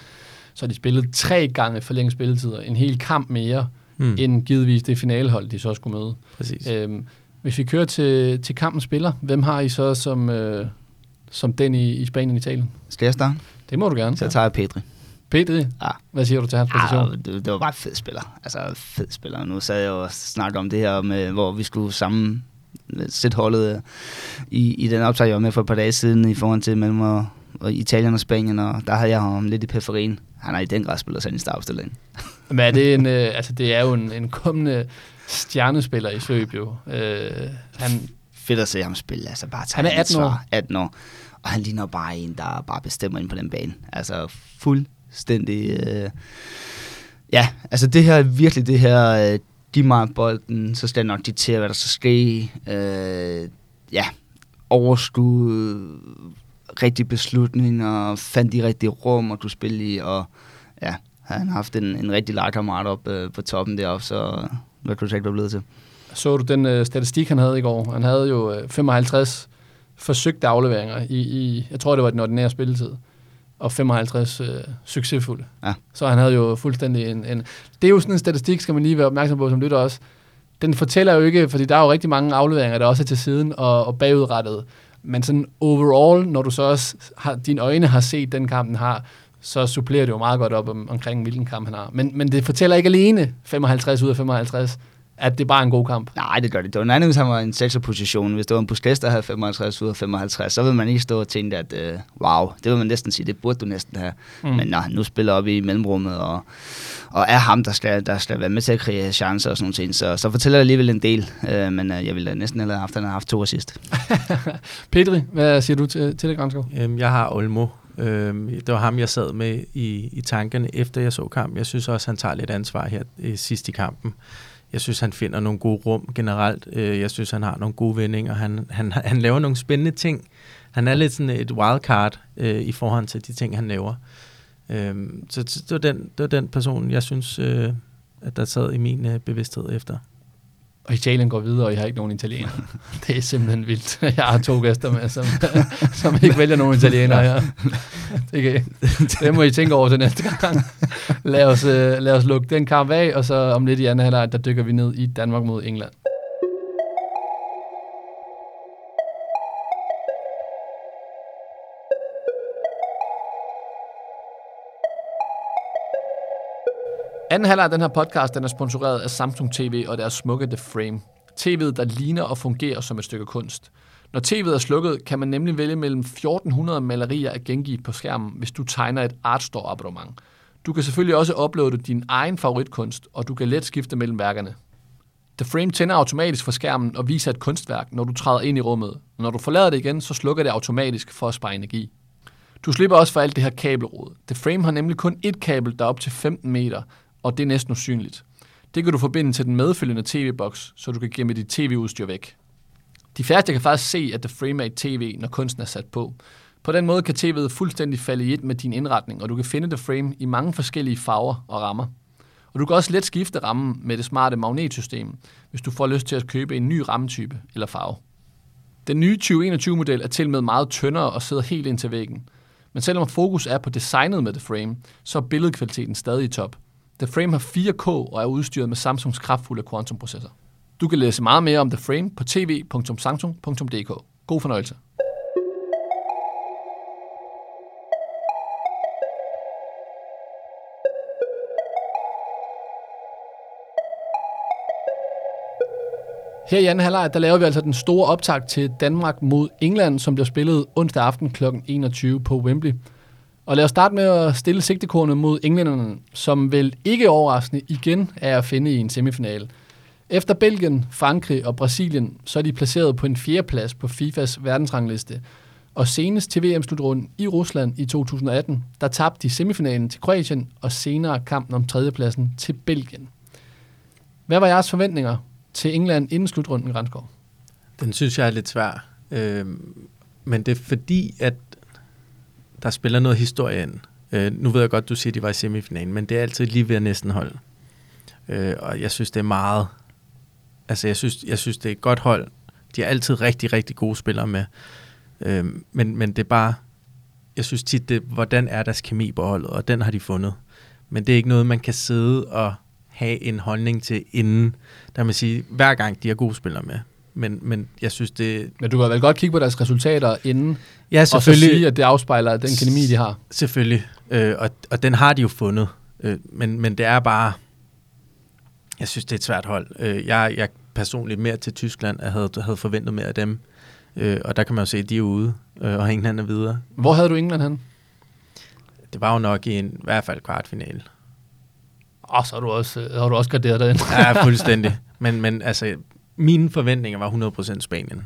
så har de spillet tre gange forlænget spilletider, en hel kamp mere, Mm. end givetvis det finalehold, de så skulle møde. Præcis. Øhm, hvis vi kører til, til kampen spiller, hvem har I så som, øh, som den i, i Spanien og Italien? skal jeg starte? Det må du gerne. Så tager jeg Pedri. Pedri, Ja. hvad siger du til hans position? Ja, det, det, var bare fed spiller. Altså, fed spiller. Nu sad jeg jo og snakkede om det her, med, hvor vi skulle sammen sætte holdet øh, i, i den optag, jeg var med for et par dage siden i forhold til mellem og, og Italien og Spanien, og der havde jeg ham lidt i periferien. Han har i den grad spillet sig i startopstillingen. Men er det en, øh, altså det er jo en, en kommende stjernespiller i Svøb jo. Øh, han, Fedt at se ham spille. Altså, bare tage Han er et 18 år. svar. 18 år. Og han ligner bare en, der bare bestemmer ind på den bane. Altså fuldstændig... Øh, ja, altså det her er virkelig det her... Øh, de meget bolden, så skal jeg nok diktere, hvad der skal ske. Øh, ja, overskud, rigtige beslutninger, fandt de rigtige rum, og du spille i, og ja, han har haft en, en rigtig lagkammerat op øh, på toppen deroppe, så hvad kunne du ikke være blevet til? så du den øh, statistik, han havde i går? Han havde jo øh, 55 forsøgte afleveringer i, i, jeg tror det var den ordinære spilletid, og 55 øh, succesfulde. Ja. Så han havde jo fuldstændig en, en... Det er jo sådan en statistik, skal man lige være opmærksom på som lytter også. Den fortæller jo ikke, fordi der er jo rigtig mange afleveringer, der også er til siden og, og bagudrettet. Men sådan overall, når du så også har, dine øjne har set den kamp, den har, så supplerer det jo meget godt op om, omkring, hvilken kamp han har. Men, men det fortæller ikke alene 55 ud af 55, at det bare er en god kamp. Nej, det gør det. Det var en anden, hvis han var i en 6'er position. Hvis det var en Busquets, der havde 55 ud af 55, så vil man ikke stå og tænke, at øh, wow, det vil man næsten sige, det burde du næsten have. Mm. Men når han nu spiller op i mellemrummet, og, og er ham, der skal, der skal være med til at kreere chancer og sådan noget, ting, så, så fortæller det alligevel en del. Øh, men øh, jeg ville næsten hellere have haft, at han har haft to assist. <laughs> Pedri, hvad siger du til, til det, Granskov? Øhm, jeg har Olmo. Øhm, det var ham, jeg sad med i, i tankerne, efter jeg så kampen. Jeg synes også, han tager lidt ansvar her øh, sidst i kampen. Jeg synes, han finder nogle gode rum generelt. Øh, jeg synes, han har nogle gode vendinger. Han, han, han laver nogle spændende ting. Han er lidt sådan et wildcard øh, i forhold til de ting, han laver. Øh, så så det var, den, det var den person, jeg synes, øh, at der sad i min øh, bevidsthed efter. Og Italien går videre, og I har ikke nogen italiener. <laughs> Det er simpelthen vildt. <laughs> Jeg har to gæster med, som, <laughs> som ikke vælger nogen italienere her. Det, kan, det må I tænke over til næste gang. Lad os, øh, lad os lukke den kamp af, og så om lidt i anden halvleg, der dykker vi ned i Danmark mod England. Anden halvleg af den her podcast, den er sponsoreret af Samsung TV og deres smukke The Frame. TV'et, der ligner og fungerer som et stykke kunst. Når tv'et er slukket, kan man nemlig vælge mellem 1400 malerier at gengive på skærmen, hvis du tegner et Artstore abonnement. Du kan selvfølgelig også uploade din egen favoritkunst, og du kan let skifte mellem værkerne. The Frame tænder automatisk for skærmen og viser et kunstværk, når du træder ind i rummet. Når du forlader det igen, så slukker det automatisk for at spare energi. Du slipper også for alt det her kabelrod. The Frame har nemlig kun et kabel, der er op til 15 meter, og det er næsten usynligt. Det kan du forbinde til den medfølgende tv-boks, så du kan gemme dit tv-udstyr væk. De færreste kan faktisk se, at The Frame et tv, når kunsten er sat på. På den måde kan tv'et fuldstændig falde i et med din indretning, og du kan finde The Frame i mange forskellige farver og rammer. Og du kan også let skifte rammen med det smarte magnetsystem, hvis du får lyst til at købe en ny rammetype eller farve. Den nye 2021-model er til med meget tyndere og sidder helt ind til væggen. Men selvom fokus er på designet med The Frame, så er billedkvaliteten stadig i top. The Frame har 4K og er udstyret med Samsungs kraftfulde quantum-processor. Du kan læse meget mere om The Frame på tv.samsung.dk. God fornøjelse. Her i anden halvleg, der laver vi altså den store optag til Danmark mod England, som bliver spillet onsdag aften kl. 21 på Wembley. Og lad os starte med at stille sigtekornet mod englænderne, som vel ikke overraskende igen er at finde i en semifinal. Efter Belgien, Frankrig og Brasilien, så er de placeret på en fjerdeplads på FIFAs verdensrangliste. Og senest til VM-slutrunden i Rusland i 2018, der tabte de semifinalen til Kroatien og senere kampen om tredjepladsen til Belgien. Hvad var jeres forventninger til England inden slutrunden, Granskov? Den synes jeg er lidt svær. Øh, men det er fordi, at der spiller noget historie ind. Øh, nu ved jeg godt, du siger, at de var i semifinalen, men det er altid lige ved at næsten holde. Øh, og jeg synes, det er meget... Altså, jeg synes, jeg synes, det er et godt hold. De er altid rigtig, rigtig gode spillere med. Øh, men, men det er bare... Jeg synes tit, det, hvordan er deres kemi på holdet, og den har de fundet. Men det er ikke noget, man kan sidde og have en holdning til inden. Der man sige, hver gang de har gode spillere med. Men, men jeg synes, det... Men du kan vel godt kigge på deres resultater inden, Ja, og så selvfølgelig. sige, at det afspejler den kemi, de har. Selvfølgelig, øh, og, og den har de jo fundet. Øh, men, men det er bare, jeg synes, det er et svært hold. Øh, jeg, jeg personligt mere til Tyskland, jeg havde, havde forventet mere af dem. Øh, og der kan man jo se, at de er ude, øh, og England er videre. Hvor havde du England hen? Det var jo nok i en i hvert fald kvartfinale. Åh, så har du også, øh, har du også garderet dig ind. Ja, fuldstændig. Men, men altså, mine forventninger var 100% Spanien.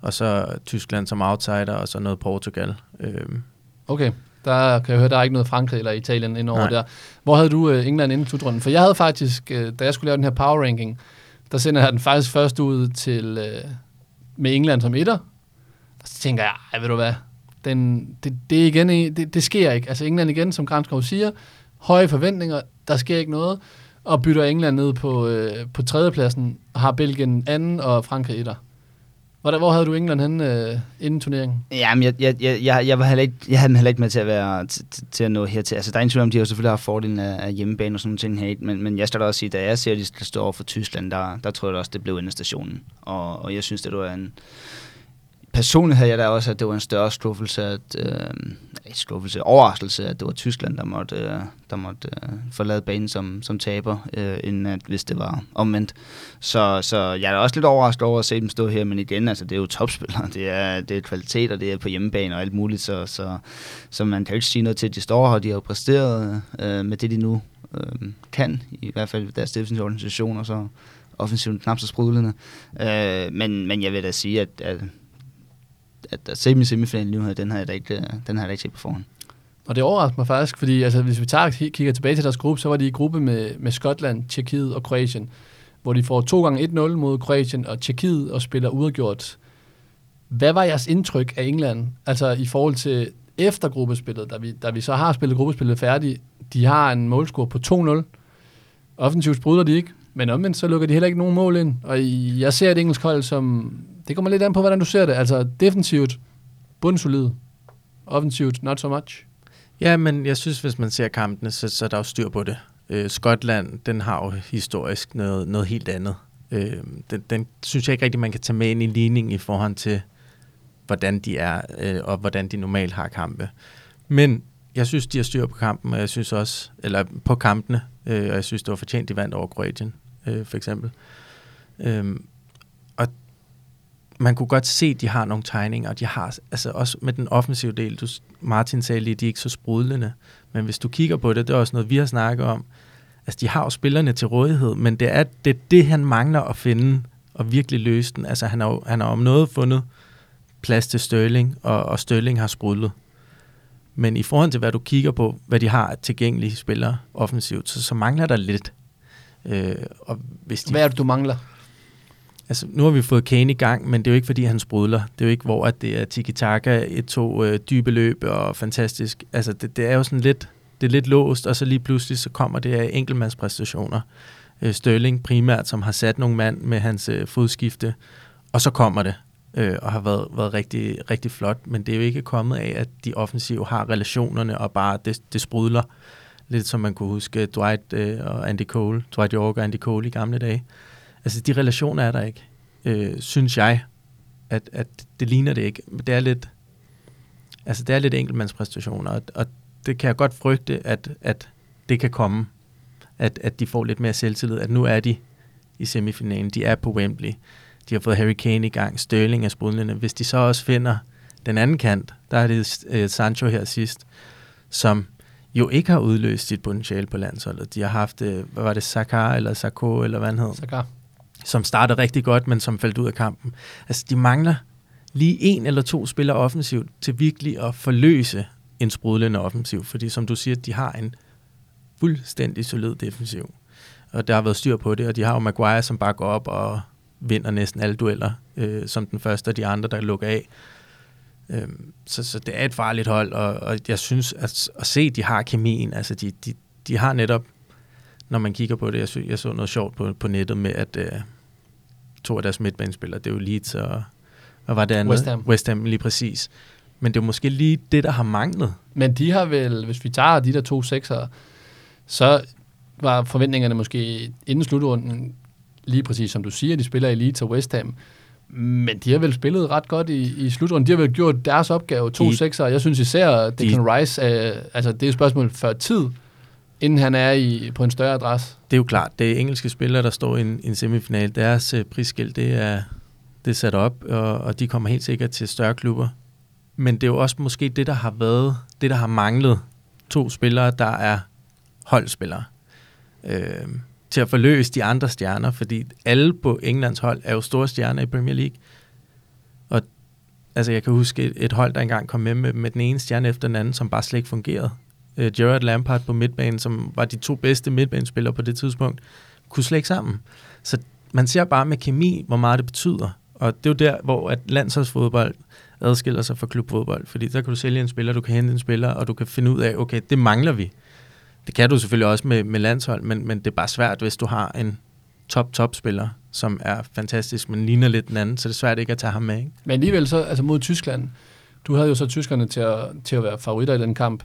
Og så Tyskland som outsider, og så noget Portugal. Øh, Okay, der kan jeg høre, der er ikke noget Frankrig eller Italien indover Nej. der. Hvor havde du øh, England inden slutrunden? For jeg havde faktisk, øh, da jeg skulle lave den her power ranking, der sender jeg den faktisk først ud til øh, med England som etter. Og så tænker jeg, ej, ved du hvad, den, det, det, igen, det, det sker ikke. Altså England igen, som Granskov siger, høje forventninger, der sker ikke noget, og bytter England ned på, øh, på tredjepladsen, og har Belgien anden og Frankrig etter. Hvor, hvor havde du England hen øh, inden turneringen? Jamen, jeg, jeg, jeg, jeg, jeg, var heller ikke, jeg havde dem heller ikke med til at, være, til, til- at nå hertil. Altså, der er ingen tvivl om, de har selvfølgelig haft fordelen af, af hjemmebane og sådan nogle ting her, men, men jeg skal da også sige, da jeg ser, at de skal stå over for Tyskland, der, der tror jeg også, det blev endestationen. Og, og jeg synes, det var en... Personligt havde jeg da også, at det var en større skuffelse, at, øh, skuffelse, overraskelse, at det var Tyskland, der måtte, øh, der måtte øh, forlade banen som, som taber, øh, end at hvis det var omvendt. Så, så jeg er da også lidt overrasket over at se dem stå her, men igen, altså, det er jo topspillere, det er, det er kvalitet, og det er på hjemmebane og alt muligt, så, så, så man kan jo ikke sige noget til, at de står her, de har jo præsteret øh, med det, de nu øh, kan, i hvert fald deres defensive organisation, og så offensivt knap så sprudlende. Øh, men, men jeg vil da sige, at, at, at, at semi-semifinalen nu den har jeg da ikke, øh, den har jeg da ikke set på forhånd. Og det overrasker mig faktisk, fordi altså, hvis vi tager, kigger tilbage til deres gruppe, så var de i gruppe med, med Skotland, Tjekkiet og Kroatien, hvor de får to gange 1-0 mod Kroatien og Tjekkiet og spiller uafgjort. Hvad var jeres indtryk af England, altså i forhold til efter gruppespillet, da vi, da vi så har spillet gruppespillet færdigt? De har en målscore på 2-0. Offensivt bryder de ikke, men omvendt så lukker de heller ikke nogen mål ind. Og jeg ser et engelsk hold, som... Det kommer lidt an på, hvordan du ser det. Altså defensivt, bundsolid. Offensivt, not so much. Ja, men jeg synes, hvis man ser kampene, så, så er der jo styr på det. Øh, Skotland, den har jo historisk noget, noget helt andet. Øh, den, den synes jeg ikke rigtig, man kan tage med ind i ligningen i forhold til, hvordan de er, øh, og hvordan de normalt har kampe. Men jeg synes, de har styr på kampen, og jeg synes også, eller på kampene, øh, og jeg synes, det var fortjent, de vandt over Kroatien, øh, for eksempel. Øh, man kunne godt se, at de har nogle tegninger, og de har, altså også med den offensive del, du, Martin sagde lige, de er ikke så sprudlende, men hvis du kigger på det, det er også noget, vi har snakket om, altså de har jo spillerne til rådighed, men det er det, det han mangler at finde, og virkelig løse den. Altså han har, han har om noget fundet plads til Sterling, og, og Sterling har sprudlet. Men i forhold til, hvad du kigger på, hvad de har tilgængelige spillere offensivt, så, så mangler der lidt. Øh, og hvis de, hvad er det, du mangler? Altså, nu har vi fået Kane i gang, men det er jo ikke, fordi han sprudler. Det er jo ikke, hvor at det er tiki-taka, et to øh, dybe løb og fantastisk. Altså, det, det er jo sådan lidt, det er lidt låst, og så lige pludselig så kommer det af enkeltmandspræstationer. Øh, Sterling primært, som har sat nogle mand med hans øh, fodskifte, og så kommer det øh, og har været, været rigtig, rigtig flot, men det er jo ikke kommet af, at de offensive har relationerne, og bare det, det sprudler. Lidt som man kunne huske Dwight øh, og Andy Cole, Dwight York og Andy Cole i gamle dage. Altså, de relationer er der ikke, øh, synes jeg, at, at det ligner det ikke. Det er lidt, altså, det er lidt enkeltmandspræstationer, og, og det kan jeg godt frygte, at, at det kan komme, at, at de får lidt mere selvtillid, at nu er de i semifinalen, de er på Wembley, de har fået Harry Kane i gang, Sterling er sprudlende. Hvis de så også finder den anden kant, der er det øh, Sancho her sidst, som jo ikke har udløst sit potentiale på landsholdet. De har haft, øh, hvad var det, Sakar eller Sako, eller hvad han hed? Sakar som startede rigtig godt, men som faldt ud af kampen. Altså, de mangler lige en eller to spillere offensivt til virkelig at forløse en sprudlende offensiv, fordi som du siger, de har en fuldstændig solid defensiv. Og der har været styr på det, og de har jo Maguire, som bare går op og vinder næsten alle dueller, øh, som den første, og de andre, der lukker af. Øh, så, så det er et farligt hold, og, og jeg synes, at, at se, de har kemien, altså de, de, de har netop, når man kigger på det, jeg så, jeg så noget sjovt på, på nettet med, at øh, to af deres midtbanespillere, det er jo Leeds og, hvad var det andet? West Ham. West Ham, lige præcis. Men det er måske lige det, der har manglet. Men de har vel, hvis vi tager de der to sekser, så var forventningerne måske inden slutrunden lige præcis som du siger, de spiller i Leeds og West Ham. Men de har vel spillet ret godt i, i slutrunden. De har vel gjort deres opgave, to de, sekser. Jeg synes især, Declan de, Rice, øh, altså det er et spørgsmål før tid, inden han er i, på en større adresse. Det er jo klart, det er engelske spillere, der står i en, en semifinal. Deres øh, prisskilt, det er, det er sat op, og, og de kommer helt sikkert til større klubber. Men det er jo også måske det, der har været, det der har manglet to spillere, der er holdspillere. Øh, til at forløse de andre stjerner, fordi alle på Englands hold er jo store stjerner i Premier League. Og altså, jeg kan huske et, et hold, der engang kom med, med med den ene stjerne efter den anden, som bare slet ikke fungerede øh, Gerard Lampard på midtbanen, som var de to bedste midtbanespillere på det tidspunkt, kunne slet ikke sammen. Så man ser bare med kemi, hvor meget det betyder. Og det er jo der, hvor at landsholdsfodbold adskiller sig fra klubfodbold, fordi der kan du sælge en spiller, du kan hente en spiller, og du kan finde ud af, okay, det mangler vi. Det kan du selvfølgelig også med, med landshold, men, men det er bare svært, hvis du har en top-top-spiller, som er fantastisk, men ligner lidt den anden, så det er svært ikke at tage ham med. Ikke? Men alligevel så, altså mod Tyskland, du havde jo så tyskerne til at, til at være favoritter i den kamp.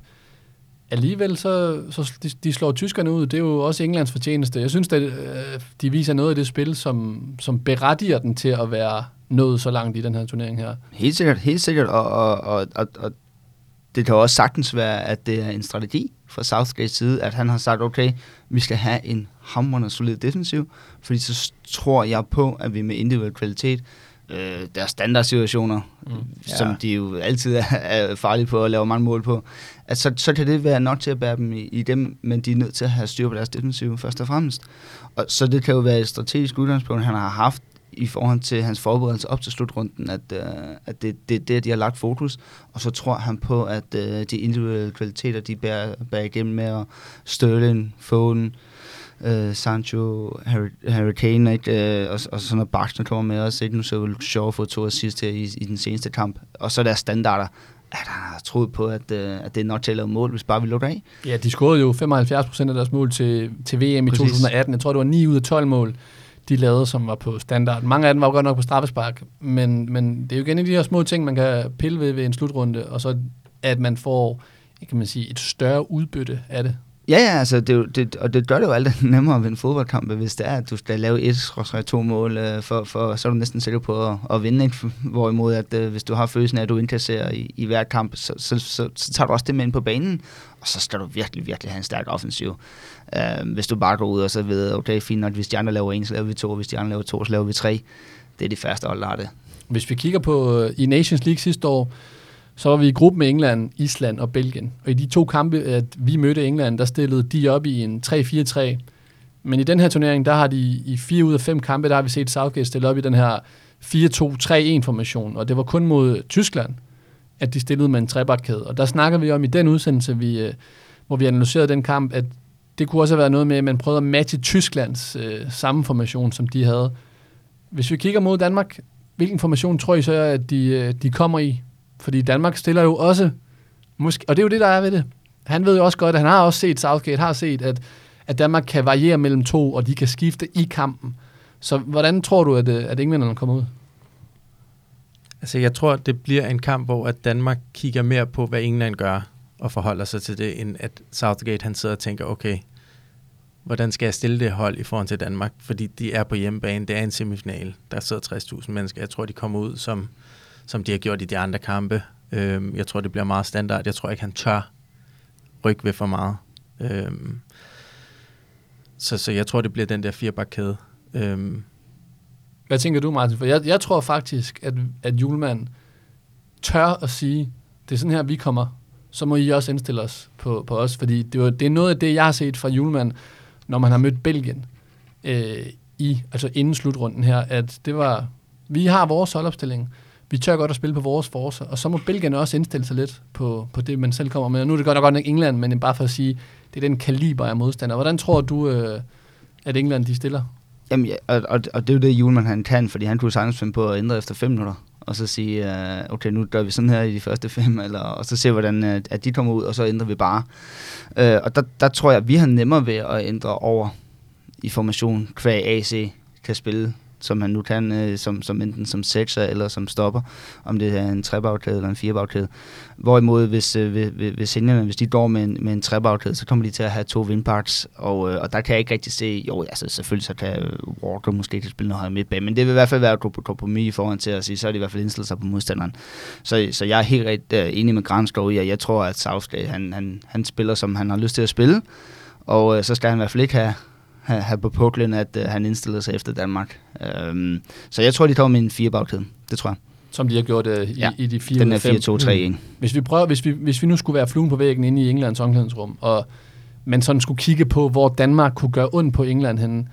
Alligevel så, så de, de slår tyskerne ud. Det er jo også Englands fortjeneste. Jeg synes, at øh, de viser noget af det spil, som, som berettiger den til at være nået så langt i den her turnering her. Helt sikkert, helt sikkert. Og, og, og, og, og det kan også sagtens være, at det er en strategi fra Southgates side, at han har sagt, okay, vi skal have en hammerende solid defensiv, fordi så tror jeg på, at vi med individuel kvalitet, øh, deres standardsituationer, mm, ja. som de jo altid er, er farlige på at lave mange mål på, at så, så kan det være nok til at bære dem i, i dem, men de er nødt til at have styr på deres defensive først og fremmest. Og så det kan jo være et strategisk udgangspunkt, han har haft i forhold til hans forberedelse op til slutrunden, at, øh, at det, det det, de har lagt fokus, og så tror han på, at øh, de individuelle kvaliteter, de bærer, bærer igennem med at Sterling, Foden, øh, Sancho, Harry, Harry Kane, ikke? Øh, og, og sådan noget Baxter kommer med også, ikke? nu så Luke Shaw få to assist her i, i den seneste kamp, og så deres standarder, at han har troet på, at, øh, at det er nok til at lave mål, hvis bare vi lukker af. Ja, de scorede jo 75 procent af deres mål til, til VM i Præcis. 2018. Jeg tror, det var 9 ud af 12 mål de lavede, som var på standard. Mange af dem var jo godt nok på straffespark, men, men det er jo igen de her små ting, man kan pille ved ved en slutrunde, og så at man får kan man sige, et større udbytte af det. Ja, ja, altså, det, det, og det gør det jo alt <laughs> nemmere at vinde fodboldkampe, hvis det er, at du skal lave et to mål, øh, for, for, så er du næsten sikker på at, at vinde. Ikke? Hvorimod, at øh, hvis du har følelsen af, at du indkasserer i, i hver kamp, så, så, så, så tager du også det med ind på banen, og så skal du virkelig, virkelig have en stærk offensiv. Uh, hvis du bare går ud og så ved, okay, fint nok, hvis de andre laver en, så laver vi to, hvis de andre laver to, så laver vi tre. Det er de første hold, der det. Hvis vi kigger på øh, i Nations League sidste år, så var vi i gruppe med England, Island og Belgien. Og i de to kampe, at vi mødte England, der stillede de op i en 3-4-3. Men i den her turnering, der har de i fire ud af fem kampe, der har vi set Southgate stille op i den her 4-2-3-1-formation. Og det var kun mod Tyskland, at de stillede med en trebakkæde. Og der snakker vi om i den udsendelse, vi, øh, hvor vi analyserede den kamp, at det kunne også have været noget med, at man prøvede at matche Tysklands øh, samme formation, som de havde. Hvis vi kigger mod Danmark, hvilken formation tror I så, at de, øh, de kommer i? Fordi Danmark stiller jo også, måske, og det er jo det, der er ved det. Han ved jo også godt, at han har også set, Southgate har set, at, at Danmark kan variere mellem to, og de kan skifte i kampen. Så hvordan tror du, at, øh, at englænderne kommer ud? Altså, jeg tror, det bliver en kamp, hvor at Danmark kigger mere på, hvad England gør, og forholder sig til det, end at Southgate han sidder og tænker, okay, hvordan skal jeg stille det hold i forhold til Danmark? Fordi de er på hjemmebane, det er en semifinal, der sidder 60.000 mennesker. Jeg tror, de kommer ud, som, som de har gjort i de andre kampe. Øhm, jeg tror, det bliver meget standard. Jeg tror ikke, han tør rykke ved for meget. Øhm, så, så jeg tror, det bliver den der firebakkæde. Øhm, Hvad tænker du, Martin? For jeg, jeg tror faktisk, at, at Julemand tør at sige, det er sådan her, vi kommer. Så må I også indstille os på, på os. Fordi det, var, det er noget af det, jeg har set fra Julemand, når man har mødt Belgien øh, i, altså inden slutrunden her, at det var, vi har vores holdopstilling, vi tør godt at spille på vores force, og så må Belgien også indstille sig lidt på, på det, man selv kommer med. Og nu er det godt nok godt nok England, men bare for at sige, det er den kaliber af modstander. Hvordan tror du, øh, at England de stiller? Jamen, ja, og, og, og det er jo det, Julman han kan, fordi han kunne sagtens finde på at ændre efter fem minutter, og så sige, øh, okay, nu gør vi sådan her i de første fem, eller, og så se, hvordan øh, at de kommer ud, og så ændrer vi bare. Øh, og der, der tror jeg, at vi har nemmere ved at ændre over i formation, kvæg AC kan spille som han nu kan, øh, som, som enten som sekser eller som stopper, om det er en trebagkæde eller en firebagkæde. Hvorimod, hvis, øh, hvis, hvis englænderne, hvis de går med en, med en trebagkæde, så kommer de til at have to windparts, og, øh, og der kan jeg ikke rigtig se, jo, altså selvfølgelig så kan Walker måske ikke spille noget midt bag, men det vil i hvert fald være et kompromis i forhold til at sige, så er det i hvert fald indstillet sig på modstanderen. Så, så jeg er helt ret øh, enig med Granskov i, at jeg tror, at Southgate, han, han, han spiller, som han har lyst til at spille, og øh, så skal han i hvert fald ikke have, have, have på puklen, at uh, han indstillede sig efter Danmark. Um, så jeg tror, de kommer med en fire bagkæde. Det tror jeg. Som de har gjort uh, i, ja, i de fire Den er 4-2-3-1. Mm. Hvis vi prøver, hvis vi, hvis vi nu skulle være fluen på væggen inde i Englands omklædningsrum, og man sådan skulle kigge på, hvor Danmark kunne gøre ondt på England henne.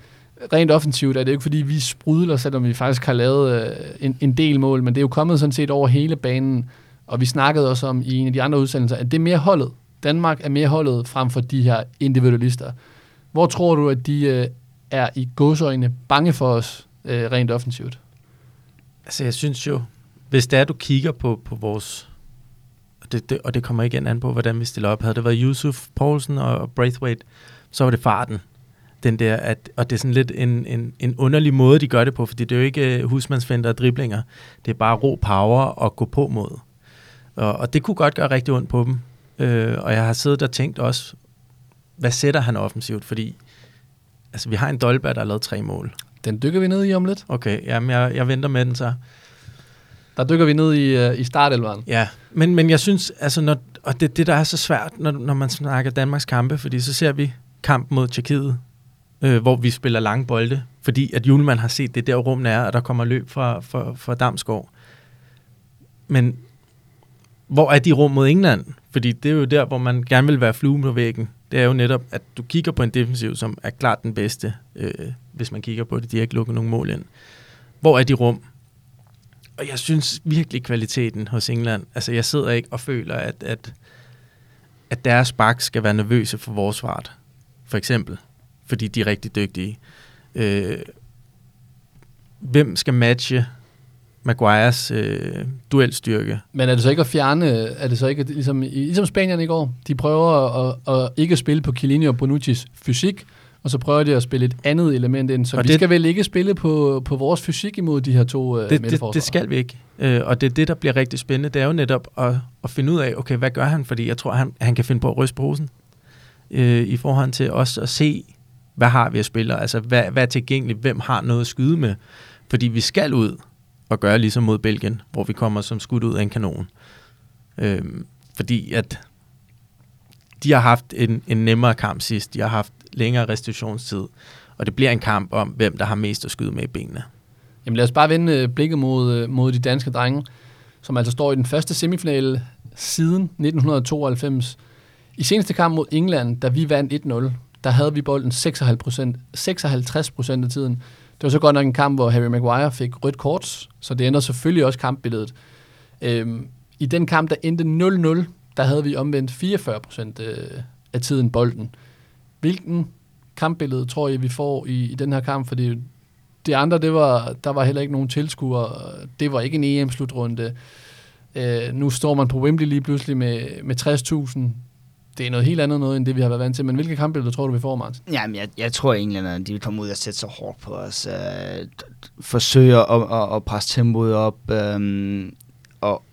Rent offensivt er det jo ikke, fordi vi sprudler, selvom vi faktisk har lavet uh, en, en del mål, men det er jo kommet sådan set over hele banen, og vi snakkede også om i en af de andre udsendelser, at det er mere holdet. Danmark er mere holdet frem for de her individualister. Hvor tror du, at de øh, er i godsøjne bange for os øh, rent offensivt? Altså, jeg synes jo, hvis det er, du kigger på, på vores... Og det, det, og det kommer igen an på, hvordan vi stiller op. Havde det været Yusuf Poulsen og Braithwaite, så var det farten. Den der, at, og det er sådan lidt en, en, en underlig måde, de gør det på, fordi det er jo ikke øh, uh, husmandsfænder og driblinger. Det er bare ro power og gå på mod. Og, og det kunne godt gøre rigtig ondt på dem. Øh, og jeg har siddet og tænkt også, hvad sætter han offensivt? Fordi altså, vi har en Dolberg, der har lavet tre mål. Den dykker vi ned i om lidt. Okay, jamen jeg, jeg venter med den så. Der dykker vi ned i, uh, i startelveren. Ja, men, men jeg synes, altså, når, og det det, der er så svært, når, når man snakker Danmarks kampe, fordi så ser vi kamp mod Tjekkiet, øh, hvor vi spiller lange bolde, fordi at Julemand har set det der rum er, og der kommer løb fra, fra, fra Damsgaard. Men hvor er de rum mod England? Fordi det er jo der, hvor man gerne vil være flue på væggen. Det er jo netop, at du kigger på en defensiv, som er klart den bedste, øh, hvis man kigger på det. De har ikke lukket nogen mål ind. Hvor er de rum? Og jeg synes virkelig kvaliteten hos England. Altså jeg sidder ikke og føler, at, at, at deres bak skal være nervøse for vores fart. For eksempel. Fordi de er rigtig dygtige. Øh, hvem skal matche Maguires øh, duelstyrke. Men er det så ikke at fjerne, er det så ikke ligesom, ligesom Spanien i går, de prøver at, at ikke spille på Chiellini og Bonucci's fysik, og så prøver de at spille et andet element ind. Så og vi det, skal vel ikke spille på, på vores fysik imod de her to øh, det, det, det skal vi ikke. Øh, og det er det, der bliver rigtig spændende. Det er jo netop at, at finde ud af, okay, hvad gør han? Fordi jeg tror, han, han kan finde på at ryste posen. Øh, I forhold til også at se, hvad har vi at spille? Altså, hvad, hvad er tilgængeligt? Hvem har noget at skyde med? Fordi vi skal ud at gøre ligesom mod Belgien, hvor vi kommer som skudt ud af en kanon. Øh, fordi at de har haft en, en nemmere kamp sidst, de har haft længere restitutionstid, og det bliver en kamp om, hvem der har mest at skyde med i benene. Jamen lad os bare vende øh, blikket mod, øh, mod de danske drenge, som altså står i den første semifinale siden 1992. I seneste kamp mod England, da vi vandt 1-0, der havde vi bolden 56 procent af tiden. Det var så godt nok en kamp, hvor Harry Maguire fik rødt kort, så det ændrer selvfølgelig også kampbilledet. Øhm, I den kamp, der endte 0-0, der havde vi omvendt 44 procent øh, af tiden bolden. Hvilken kampbillede tror I, vi får i, i den her kamp? Fordi det andre, det var, der var heller ikke nogen tilskuere. Det var ikke en EM-slutrunde. Øh, nu står man på Wembley lige pludselig med, med 60.000 det er noget helt andet noget, end det vi har været vant til. Men hvilke kampbilleder tror du, vi får, Martin? Jamen, jeg, jeg tror, at englænderne øh, de vil komme ud og sætte så hårdt på os. Øh, forsøge at, at, at presse tempoet op, øh, og,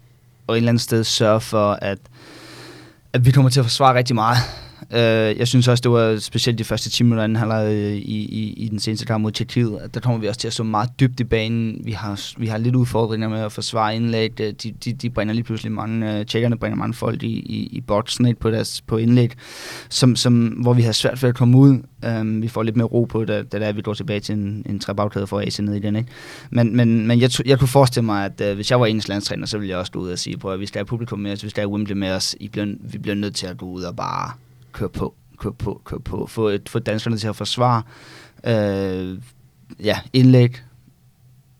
og et eller andet sted sørge for, at, at vi kommer til at forsvare rigtig meget. Øh, jeg synes også, det var specielt de første 10 minutter anden halvleg øh, i, i, i den seneste kamp mod Tjekkiet, at der kommer vi også til at stå meget dybt i banen. Vi har, vi har lidt udfordringer med at forsvare indlæg. Øh, de, de, de bringer lige pludselig mange, øh, tjekkerne bringer mange folk i, i, i boksen på, deres, på indlæg, som, som, hvor vi har svært ved at komme ud. Øh, vi får lidt mere ro på, da, da der, vi går tilbage til en, en trebagkæde for AC ned i den. Ikke? Men, men, men jeg, jeg kunne forestille mig, at øh, hvis jeg var engelsk landstræner, så ville jeg også gå ud og sige, at vi skal have publikum med os, vi skal have Wembley med os. I bliver, vi bliver nødt til at gå ud og bare køre på, køre på, køre på. Få, et, få danskerne til at forsvare øh, ja, indlæg.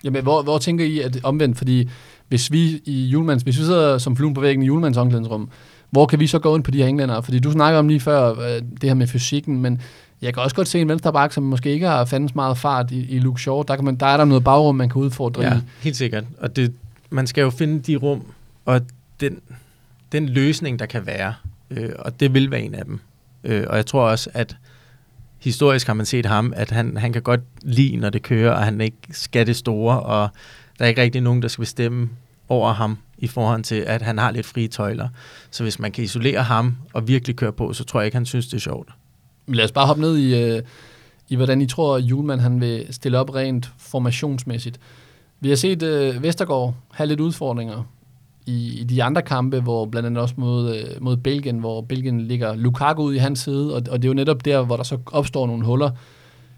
Jamen, hvor, hvor tænker I, at omvendt, fordi hvis vi i julemands, hvis vi sidder som fluen på væggen i julemands omklædningsrum, hvor kan vi så gå ind på de her englænder? Fordi du snakker om lige før øh, det her med fysikken, men jeg kan også godt se en venstreback, som måske ikke har fandens meget fart i, i Luke Shaw. Der, kan man, der er der noget bagrum, man kan udfordre ja, i. helt sikkert. Og det, man skal jo finde de rum, og den, den løsning, der kan være. Øh, og det vil være en af dem. Øh, og jeg tror også, at historisk har man set ham, at han, han kan godt lide, når det kører, og han ikke skal det store, og der er ikke rigtig nogen, der skal bestemme over ham i forhold til, at han har lidt frie tøjler. Så hvis man kan isolere ham og virkelig køre på, så tror jeg ikke, han synes, det er sjovt. Lad os bare hoppe ned i, øh, i hvordan I tror, at Julemand han vil stille op rent formationsmæssigt. Vi har set øh, Vestergaard have lidt udfordringer i, i de andre kampe, hvor blandt andet også mod, øh, mod Belgien, hvor Belgien ligger Lukaku ud i hans side, og, og det er jo netop der, hvor der så opstår nogle huller.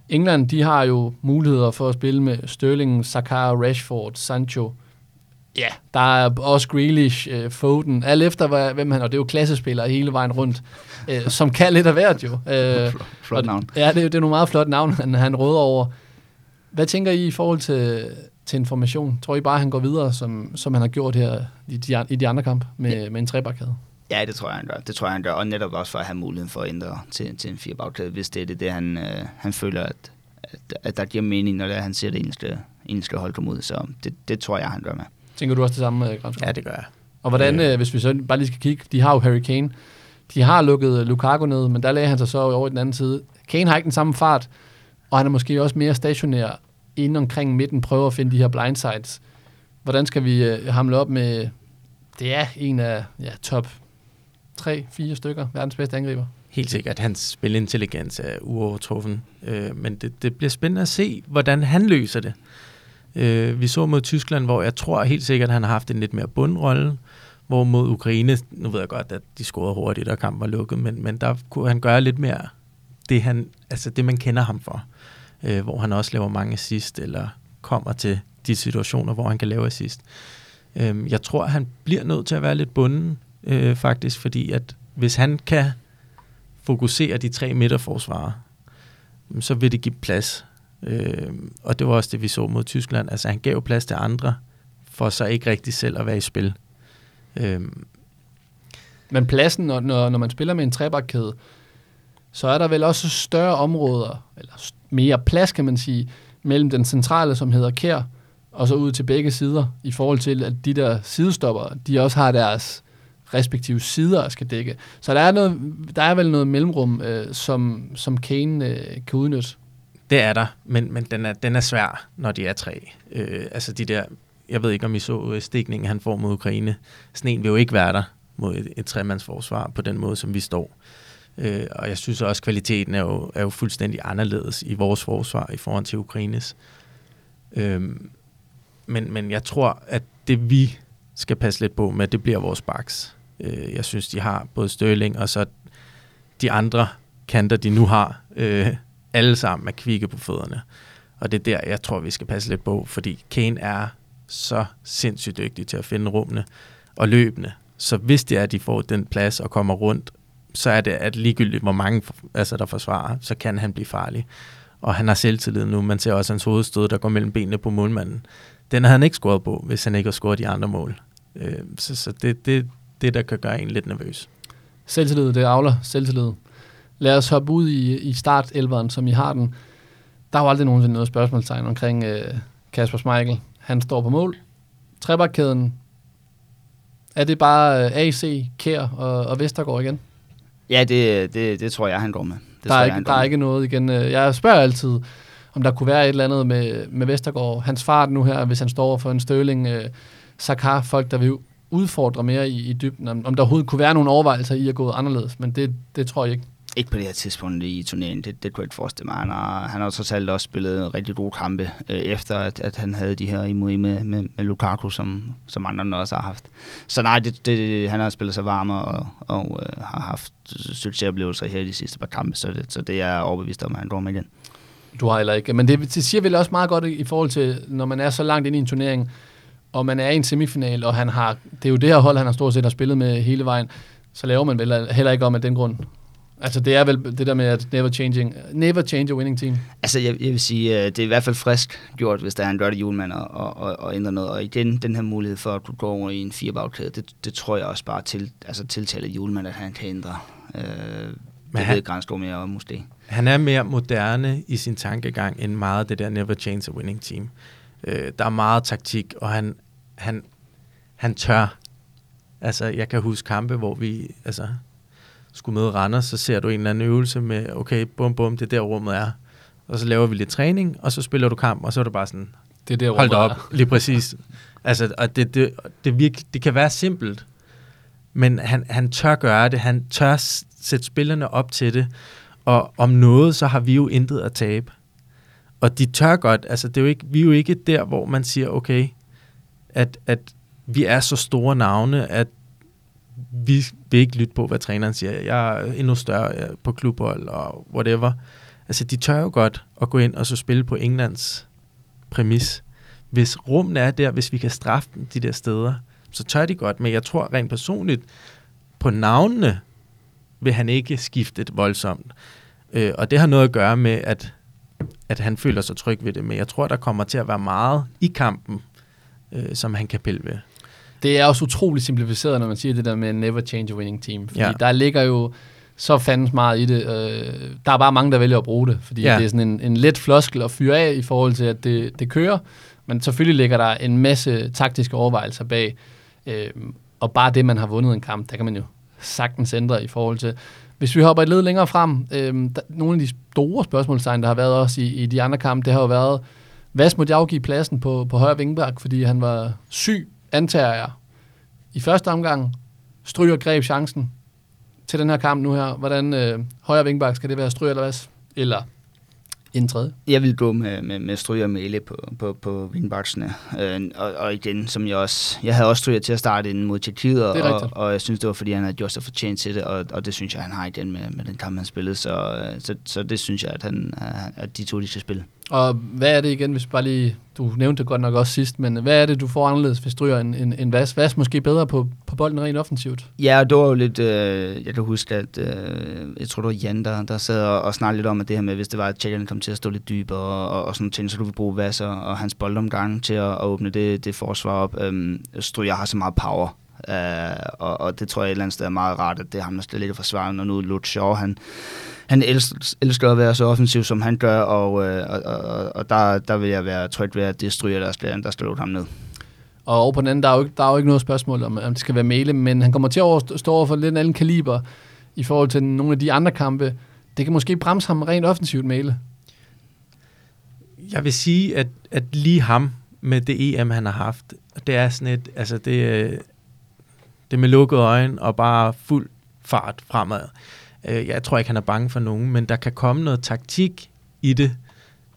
England, de har jo muligheder for at spille med Sterling, Saka, Rashford, Sancho. Ja, der er også Grealish, øh, Foden, alt efter hvem han, og det er jo klassespillere hele vejen rundt, <laughs> øh, som kan lidt af hvert jo. Øh, flot navn. Ja, det, det er nogle meget flot navn, han, han råder over. Hvad tænker I i forhold til, til information. Tror I bare, han går videre, som, som han har gjort her i de, i de andre kampe med, ja. med en trebakkæde? Ja, det tror jeg, han gør. Det tror jeg, han gør. Og netop også for at have muligheden for at ændre til, til en firebakkæde, hvis det er det, det han, øh, han føler, at, at, at der giver mening, når det er, han ser det eneste, eneste hold komme ud. Så det, det tror jeg, han gør med. Tænker du også det samme, øh, Grænsgaard? Ja, det gør jeg. Og hvordan, øh, hvis vi så bare lige skal kigge, de har jo Harry Kane. De har lukket Lukaku ned, men der lagde han sig så over i den anden side. Kane har ikke den samme fart, og han er måske også mere stationær inde omkring midten prøver at finde de her blindsides. Hvordan skal vi øh, hamle op med, det er en af ja, top 3-4 stykker, verdens bedste angriber? Helt sikkert. Hans spilintelligens er uovertruffen. Øh, men det, det bliver spændende at se, hvordan han løser det. Øh, vi så mod Tyskland, hvor jeg tror helt sikkert, at han har haft en lidt mere bundrolle. Hvor mod Ukraine, nu ved jeg godt, at de scorede hurtigt, og kampen var lukket, men, men der kunne han gøre lidt mere det, han, altså det man kender ham for øh, hvor han også laver mange assist, eller kommer til de situationer, hvor han kan lave assist. Øh, jeg tror, han bliver nødt til at være lidt bunden, øh, faktisk, fordi at hvis han kan fokusere de tre midterforsvarer, så vil det give plads. Øh, og det var også det, vi så mod Tyskland. Altså, han gav plads til andre, for så ikke rigtig selv at være i spil. Øh, Men pladsen, når, når, når man spiller med en trebakkæde, så er der vel også større områder, eller mere plads, kan man sige, mellem den centrale, som hedder Kær, og så ud til begge sider, i forhold til, at de der sidestopper, de også har deres respektive sider at skal dække. Så der er, noget, der er vel noget mellemrum, øh, som, som Kane øh, kan udnytte. Det er der, men, men den, er, den er svær, når de er tre. Øh, altså de der, jeg ved ikke, om I så stikningen, han får mod Ukraine. Sådan en vil jo ikke være der mod et, et tremandsforsvar på den måde, som vi står. Øh, Øh, og jeg synes også, at kvaliteten er jo, er jo fuldstændig anderledes i vores forsvar i forhold til Ukraines. Øh, men, men jeg tror, at det vi skal passe lidt på med, det bliver vores baks. Øh, jeg synes, de har både Størling og så de andre kanter, de nu har, øh, alle sammen er kvikke på fødderne. Og det er der, jeg tror, vi skal passe lidt på, fordi Kane er så sindssygt dygtig til at finde rummene og løbende. Så hvis det er, at de får den plads og kommer rundt, så er det at ligegyldigt, hvor mange altså, der forsvarer, så kan han blive farlig. Og han har selvtillid nu. Man ser også hans hovedstød, der går mellem benene på målmanden. Den har han ikke scoret på, hvis han ikke har scoret de andre mål. Øh, så så det, det, det, der kan gøre en lidt nervøs. Selvtillid, det avler selvtillid. Lad os hoppe ud i, i start som I har den. Der var jo aldrig nogensinde noget spørgsmålstegn omkring øh, Kasper Schmeichel. Han står på mål. Trebakkæden. Er det bare øh, AC, Kær og, og Vestergaard igen? Ja, det, det, det tror jeg, han går med. Det der er, jeg, ikke, der er ikke noget igen. Øh, jeg spørger altid, om der kunne være et eller andet med, med Vestergaard. Hans fart nu her, hvis han står for en støling, øh, Saka, folk, der vil udfordre mere i, i dybden. Om, om der overhovedet kunne være nogle overvejelser i at gå anderledes, men det, det tror jeg ikke. Ikke på det her tidspunkt i turneringen, det, det kunne jeg ikke forestille mig. Han har, han har trods alt også spillet rigtig gode kampe, øh, efter at, at han havde de her imod med, med, med Lukaku, som, som andre også har haft. Så nej, det, det, han har spillet sig varmere og, og øh, har haft succesoplevelser her i de sidste par kampe, så det, så det er overbevist om, at han går med igen. Du har heller ikke. Men det, det siger vel også meget godt i forhold til, når man er så langt ind i en turnering, og man er i en semifinal, og han har, det er jo det her hold, han har stort set har spillet med hele vejen, så laver man vel heller ikke om af den grund. Altså det er vel det der med at never changing, never change a winning team. Altså jeg, jeg vil sige, øh, det er i hvert fald frisk gjort, hvis der er en gør det julemand og, og, og, og ændre noget. Og igen, den her mulighed for at kunne gå over i en firebagkæde, det, det tror jeg også bare til, altså tiltaler julemand, at han kan ændre. Øh, Men det han, ved Grænsgaard mere om måske. Han er mere moderne i sin tankegang end meget det der never change a winning team. Øh, der er meget taktik, og han, han, han tør. Altså, jeg kan huske kampe, hvor vi altså, skulle møde Randers, så ser du en eller anden øvelse med, okay, bum bum, det er der rummet er. Og så laver vi lidt træning, og så spiller du kamp, og så er du bare sådan, det er der, hold op, er. lige præcis. altså, og det, det, det, virke, det kan være simpelt, men han, han tør gøre det, han tør sætte spillerne op til det, og om noget, så har vi jo intet at tabe. Og de tør godt, altså det er jo ikke, vi er jo ikke der, hvor man siger, okay, at, at vi er så store navne, at vi vil ikke lytte på, hvad træneren siger. Jeg er endnu større øh, på klubhold og whatever. Altså, de tør jo godt at gå ind og så spille på Englands præmis. Hvis rummen er der, hvis vi kan straffe dem de der steder, så tør de godt. Men jeg tror rent personligt, på navnene vil han ikke skifte det voldsomt. Øh, og det har noget at gøre med, at, at han føler sig tryg ved det. Men jeg tror, der kommer til at være meget i kampen, øh, som han kan pille ved. Det er også utroligt simplificeret, når man siger det der med never change a winning team. Fordi ja. der ligger jo så fandens meget i det. Øh, der er bare mange, der vælger at bruge det, fordi ja. det er sådan en, en let floskel at fyre af i forhold til, at det, det kører. Men selvfølgelig ligger der en masse taktiske overvejelser bag. Øh, og bare det, man har vundet en kamp, der kan man jo sagtens ændre i forhold til. Hvis vi hopper et led længere frem, øh, der, nogle af de store spørgsmålstegn, der har været også i, i de andre kampe, det har jo været, hvad måtte jeg afgive pladsen på, på højre vingbak, fordi han var syg antager jeg, i første omgang stryger greb chancen til den her kamp nu her. Hvordan øh, højre vingbak, skal det være stryger eller hvad? Eller en tredje? Jeg vil gå med, med, med Stryger og Mæle på, på, på wingbacksene. Øh, og, og, igen, som jeg også... Jeg havde også Stryger til at starte inden mod Tjekkiet, og, og, og, jeg synes, det var, fordi han havde gjort sig fortjent til det, og, og det synes jeg, han har igen med, med den kamp, han spillede. Så, så, så det synes jeg, at, han, at de to, de skal spille. Og hvad er det igen, hvis bare lige, du nævnte det godt nok også sidst, men hvad er det, du får anderledes, hvis Stryger en, en, en Vas? Vas måske bedre på, på bolden rent offensivt? Ja, det var jo lidt, øh, jeg kan huske, at øh, jeg tror, det var Jan, der, der sad og, og snakkede lidt om, at det her med, hvis det var, at tjekkerne kom til at stå lidt dybere og, og, og sådan ting, så kunne vi bruge Vas og, og hans boldomgang til at, at åbne det, det forsvar op. Øhm, Stryger har så meget power, Uh, og, og det tror jeg et eller andet sted er meget rart, at det er ham, der skal lidt forsvare, når nu Lutz Shaw, han, han elsker, elsker at være så offensiv, som han gør, og, øh, og, og, og der, der vil jeg være tryg ved, at det stryger, der skal, der skal lukke ham ned. Og over på den anden, der er jo ikke, der er jo ikke noget spørgsmål om, om det skal være Mæle, men han kommer til at stå over for lidt en anden kaliber i forhold til nogle af de andre kampe. Det kan måske bremse ham rent offensivt, Mæle. Jeg vil sige, at, at lige ham med det EM, han har haft, det er sådan et, altså det, det med lukkede øjne og bare fuld fart fremad. Øh, jeg tror ikke, han er bange for nogen, men der kan komme noget taktik i det,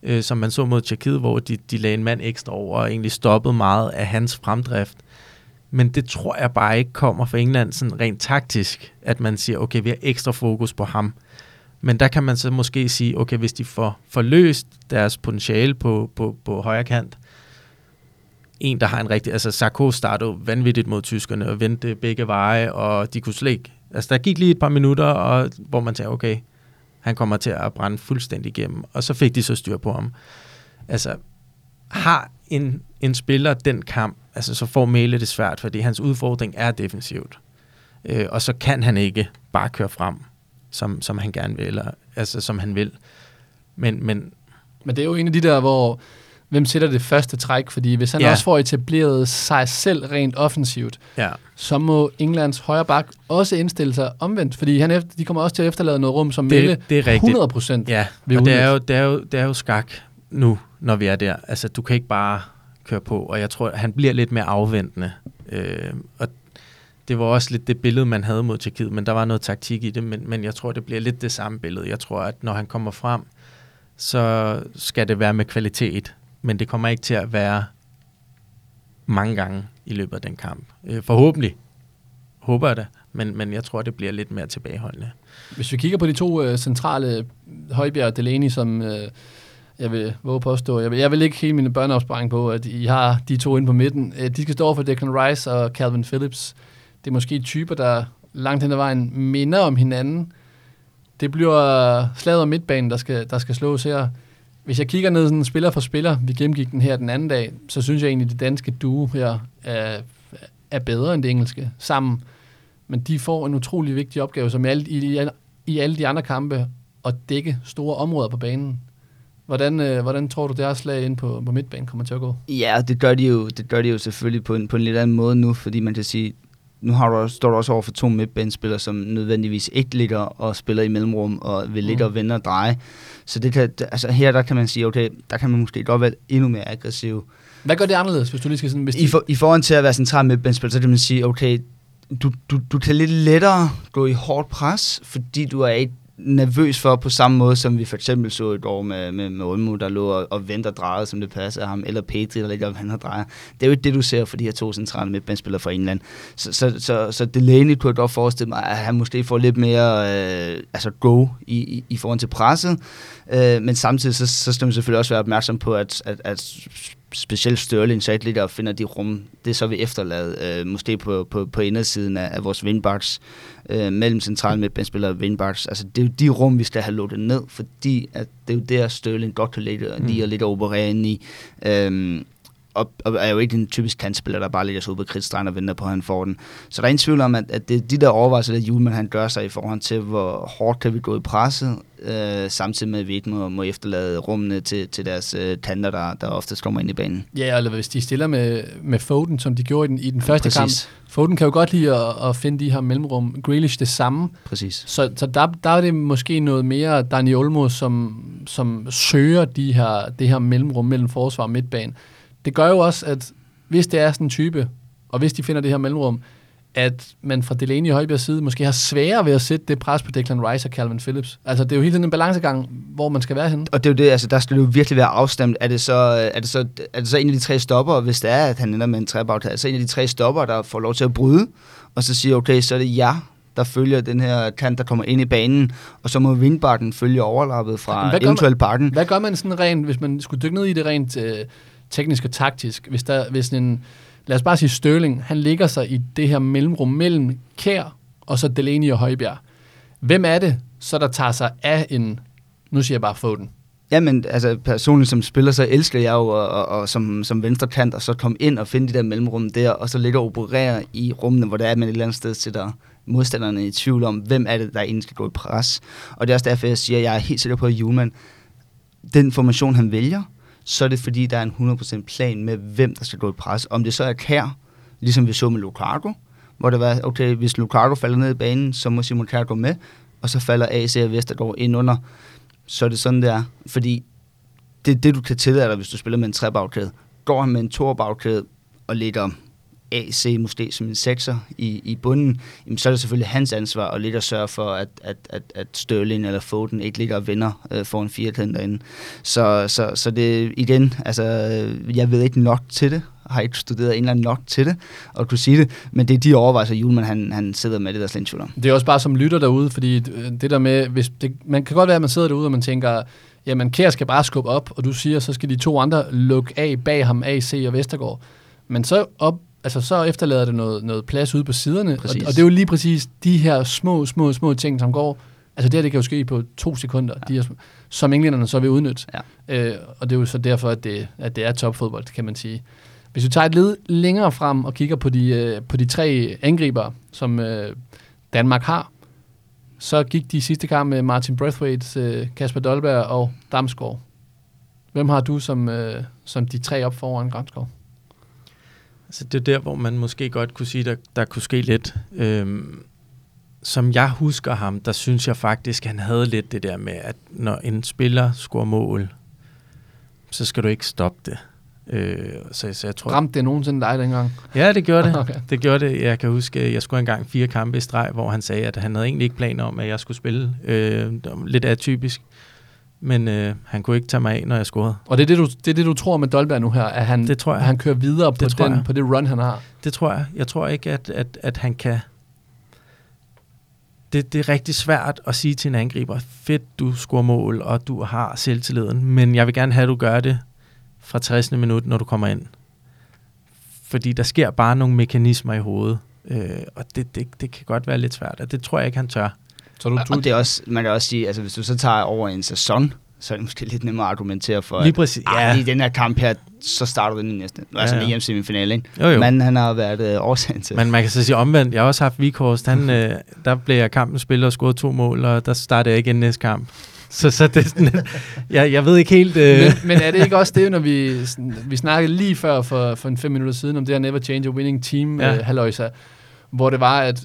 øh, som man så mod Tjekkiet, hvor de, de lagde en mand ekstra over og egentlig stoppede meget af hans fremdrift. Men det tror jeg bare ikke kommer fra England sådan rent taktisk, at man siger, okay, vi har ekstra fokus på ham. Men der kan man så måske sige, okay, hvis de får forløst deres potentiale på, på, på højre kant, en, der har en rigtig... Altså, Sarko startede vanvittigt mod tyskerne og vendte begge veje, og de kunne slet ikke... Altså, der gik lige et par minutter, og, hvor man tænkte, okay, han kommer til at brænde fuldstændig igennem. Og så fik de så styr på ham. Altså, har en, en spiller den kamp, altså så får Mæle det svært, fordi hans udfordring er defensivt. Øh, og så kan han ikke bare køre frem, som, som han gerne vil, eller, altså som han vil. Men, men, men det er jo en af de der, hvor hvem sætter det første træk, fordi hvis han ja. også får etableret sig selv rent offensivt, ja. så må Englands højre bak også indstille sig omvendt, fordi han efter, de kommer også til at efterlade noget rum, som Melle det er 100 procent Ja, og det er, jo, det, er jo, det er jo skak nu, når vi er der. Altså, du kan ikke bare køre på, og jeg tror, han bliver lidt mere afventende. Øh, og det var også lidt det billede, man havde mod Tjekkiet, men der var noget taktik i det, men, men jeg tror, det bliver lidt det samme billede. Jeg tror, at når han kommer frem, så skal det være med kvalitet, men det kommer ikke til at være mange gange i løbet af den kamp. Øh, forhåbentlig. Håber jeg det, men, men jeg tror, det bliver lidt mere tilbageholdende. Hvis vi kigger på de to øh, centrale, Højbjerg og Delaney, som øh, jeg vil våge påstå, jeg vil, jeg vil ikke hele mine børneopsparing på, at I har de to inde på midten. Øh, de skal stå for Declan Rice og Calvin Phillips. Det er måske typer, der langt hen ad vejen minder om hinanden. Det bliver slaget om midtbanen, der skal, der skal slås her. Hvis jeg kigger ned sådan spiller for spiller, vi gennemgik den her den anden dag, så synes jeg egentlig, at det danske duo her er, er bedre end det engelske sammen. Men de får en utrolig vigtig opgave, som i alle, i, i alle de andre kampe, at dække store områder på banen. Hvordan, øh, hvordan tror du, deres slag ind på, på midtbanen kommer til at gå? Ja, det gør de jo, det gør de jo selvfølgelig på en, på en lidt anden måde nu, fordi man kan sige, nu har du, står du også over for to midtbanespillere, som nødvendigvis ikke ligger og spiller i mellemrum og vil ligge mm. og vende og dreje. Så det kan, altså her der kan man sige, okay, der kan man måske godt være endnu mere aggressiv. Hvad gør det anderledes, hvis du lige skal sådan... Hvis I, for, I forhold til at være central midtbanespiller, så kan man sige, okay, du, du, du kan lidt lettere gå i hårdt pres, fordi du er ikke nervøs for på samme måde, som vi for eksempel så i går med, med, med Olmo, der lå og, og venter drejet, som det passer ham, eller Petri, der ligger og venter drejer. Det er jo ikke det, du ser for de her to centrale midtbanespillere fra England. Så, så, så, så Delaney kunne jeg godt forestille mig, at han måske får lidt mere øh, altså go i, i, i forhold til presset, øh, men samtidig så, så skal man selvfølgelig også være opmærksom på, at, at, at specielt Sterling så lidt og finder de rum, det er så vi efterladet, øh, måske på, på, på indersiden af, af vores windbacks, øh, mellem central midtbanespillere og windbacks. Altså det er jo de rum, vi skal have lukket ned, fordi at det er jo der Sterling godt kan ligge, mm. lige og lidt operere ind i. Øh, og, og er jo ikke en typisk kantspiller, der bare ligger sig ud på kridtstregen og venter på, at han får den. Så der er ingen tvivl om, at, at det er de der overvejelser, der Julemand han gør sig i forhold til, hvor hårdt kan vi gå i presset, øh, samtidig med, at vi ikke må, må efterlade rummene til, til deres øh, tanter, der, der oftest kommer ind i banen. Ja, eller hvis de stiller med, med Foden, som de gjorde i den, i den første Præcis. kamp. Foden kan jo godt lide at, at finde de her mellemrum. Grealish det samme. Præcis. Så, så der, der er det måske noget mere Daniel Olmo, som, som søger de her, det her mellemrum mellem forsvar og midtbane det gør jo også, at hvis det er sådan en type, og hvis de finder det her mellemrum, at man fra Delaney Højbjergs side måske har sværere ved at sætte det pres på Declan Rice og Calvin Phillips. Altså, det er jo hele tiden en balancegang, hvor man skal være henne. Og det er jo det, altså, der skal det jo virkelig være afstemt. Er det så, er det så, er det så en af de tre stopper, hvis det er, at han ender med en trebaut, altså en af de tre stopper, der får lov til at bryde, og så siger, okay, så er det jer, der følger den her kant, der kommer ind i banen, og så må vindbakken følge overlappet fra eventuelt bakken. Hvad gør man sådan rent, hvis man skulle dykke ned i det rent øh, teknisk og taktisk. Hvis, der, hvis en, lad os bare sige Støling, han ligger sig i det her mellemrum mellem Kær og så Delaney og Højbjerg. Hvem er det, så der tager sig af en, nu siger jeg bare Foden? Jamen, altså personligt som spiller, så elsker jeg jo og, og, og som, som venstre kant, og så komme ind og finde de der mellemrum der, og så ligge og operere i rummene, hvor der er, man et eller andet sted sætter modstanderne i tvivl om, hvem er det, der egentlig skal gå i pres. Og det er også derfor, jeg siger, at jeg er helt sikker på, at Julemand, den formation, han vælger, så er det fordi, der er en 100% plan med, hvem der skal gå i pres. Om det så er kær, ligesom vi så med Lukaku, hvor det var, okay, hvis Lukaku falder ned i banen, så må Simon Kjær gå med, og så falder AC og Vestergaard ind under. Så er det sådan, der. Fordi det er det, du kan tillade dig, hvis du spiller med en trebagkæde. Går han med en torbagkæde og lægger AC måske som en sekser i, i bunden, jamen, så er det selvfølgelig hans ansvar at lidt at sørge for, at, at, at, at Sterling eller Foden ikke ligger og vinder øh, for en firkant derinde. Så, så, så det igen, altså, jeg ved ikke nok til det, har ikke studeret England nok til det, og kunne sige det, men det er de overvejelser, Julemand han, han sidder med, det der slet om. Det er også bare som lytter derude, fordi øh, det der med, hvis det, man kan godt være, at man sidder derude, og man tænker, jamen Kjær skal bare skubbe op, og du siger, så skal de to andre lukke af bag ham, AC og Vestergaard. Men så, op, altså, så efterlader det noget, noget plads ude på siderne, og, Præcis. og det er jo lige præcis de her små, små, små ting, som går. Altså det her, det kan jo ske på to sekunder, ja. de her, som englænderne så vil udnytte. Ja. Øh, og det er jo så derfor, at det, at det er topfodbold, kan man sige. Hvis vi tager et led længere frem og kigger på de, øh, på de tre angriber, som øh, Danmark har, så gik de sidste kamp med Martin Braithwaite, øh, Kasper Dolberg og Damsgaard. Hvem har du som, øh, som de tre op foran Granskov? Altså, det er der, hvor man måske godt kunne sige, der, der kunne ske lidt. Øhm, som jeg husker ham, der synes jeg faktisk, han havde lidt det der med, at når en spiller scorer mål, så skal du ikke stoppe det. Øh, så, så jeg tror, Ramte det nogensinde dig dengang? Ja, det gjorde det. <laughs> Okay. Det gjorde det. Jeg kan huske, jeg skulle engang fire kampe i streg, hvor han sagde, at han havde egentlig ikke planer om, at jeg skulle spille. Øh, lidt atypisk. Men øh, han kunne ikke tage mig af, når jeg scorede. Og det er det, du, det, er det, du tror med Dolberg nu her, at han, Det tror jeg. han kører videre på, Det den, jeg. på det run, han har. Det tror jeg. Jeg tror ikke, at, at, at han kan... Det, det er rigtig svært at sige til en angriber, fedt, du scorer mål, og du har selvtilliden, men jeg vil gerne have, at du gør det fra 60. minut, når du kommer ind. Fordi der sker bare nogle mekanismer i hovedet, øh, og det, det, det kan godt være lidt svært, og det tror jeg ikke, han tør. Så du, Og det er også, man kan også sige, altså hvis du så tager over en sæson, så er det måske lidt nemmere at argumentere for, Lige at præcis, ah, ja. i den her kamp her, så starter du den i næste. Nu er Ja, sådan ja. en EM-semifinale, ikke? Jo, jo. Men han har været øh, årsagen til. Men man kan så sige omvendt. Jeg har også haft Vikhorst. Han, <laughs> øh, der blev jeg kampen spiller og scorede to mål, og der startede jeg igen næste kamp. Så, så det er sådan, jeg, jeg ved ikke helt... Øh, men, men er det ikke også det, når vi, sådan- vi snakkede lige før for, for en fem minutter siden, om det her Never Change a Winning Team, ja. øh, halløjsa, hvor det var, at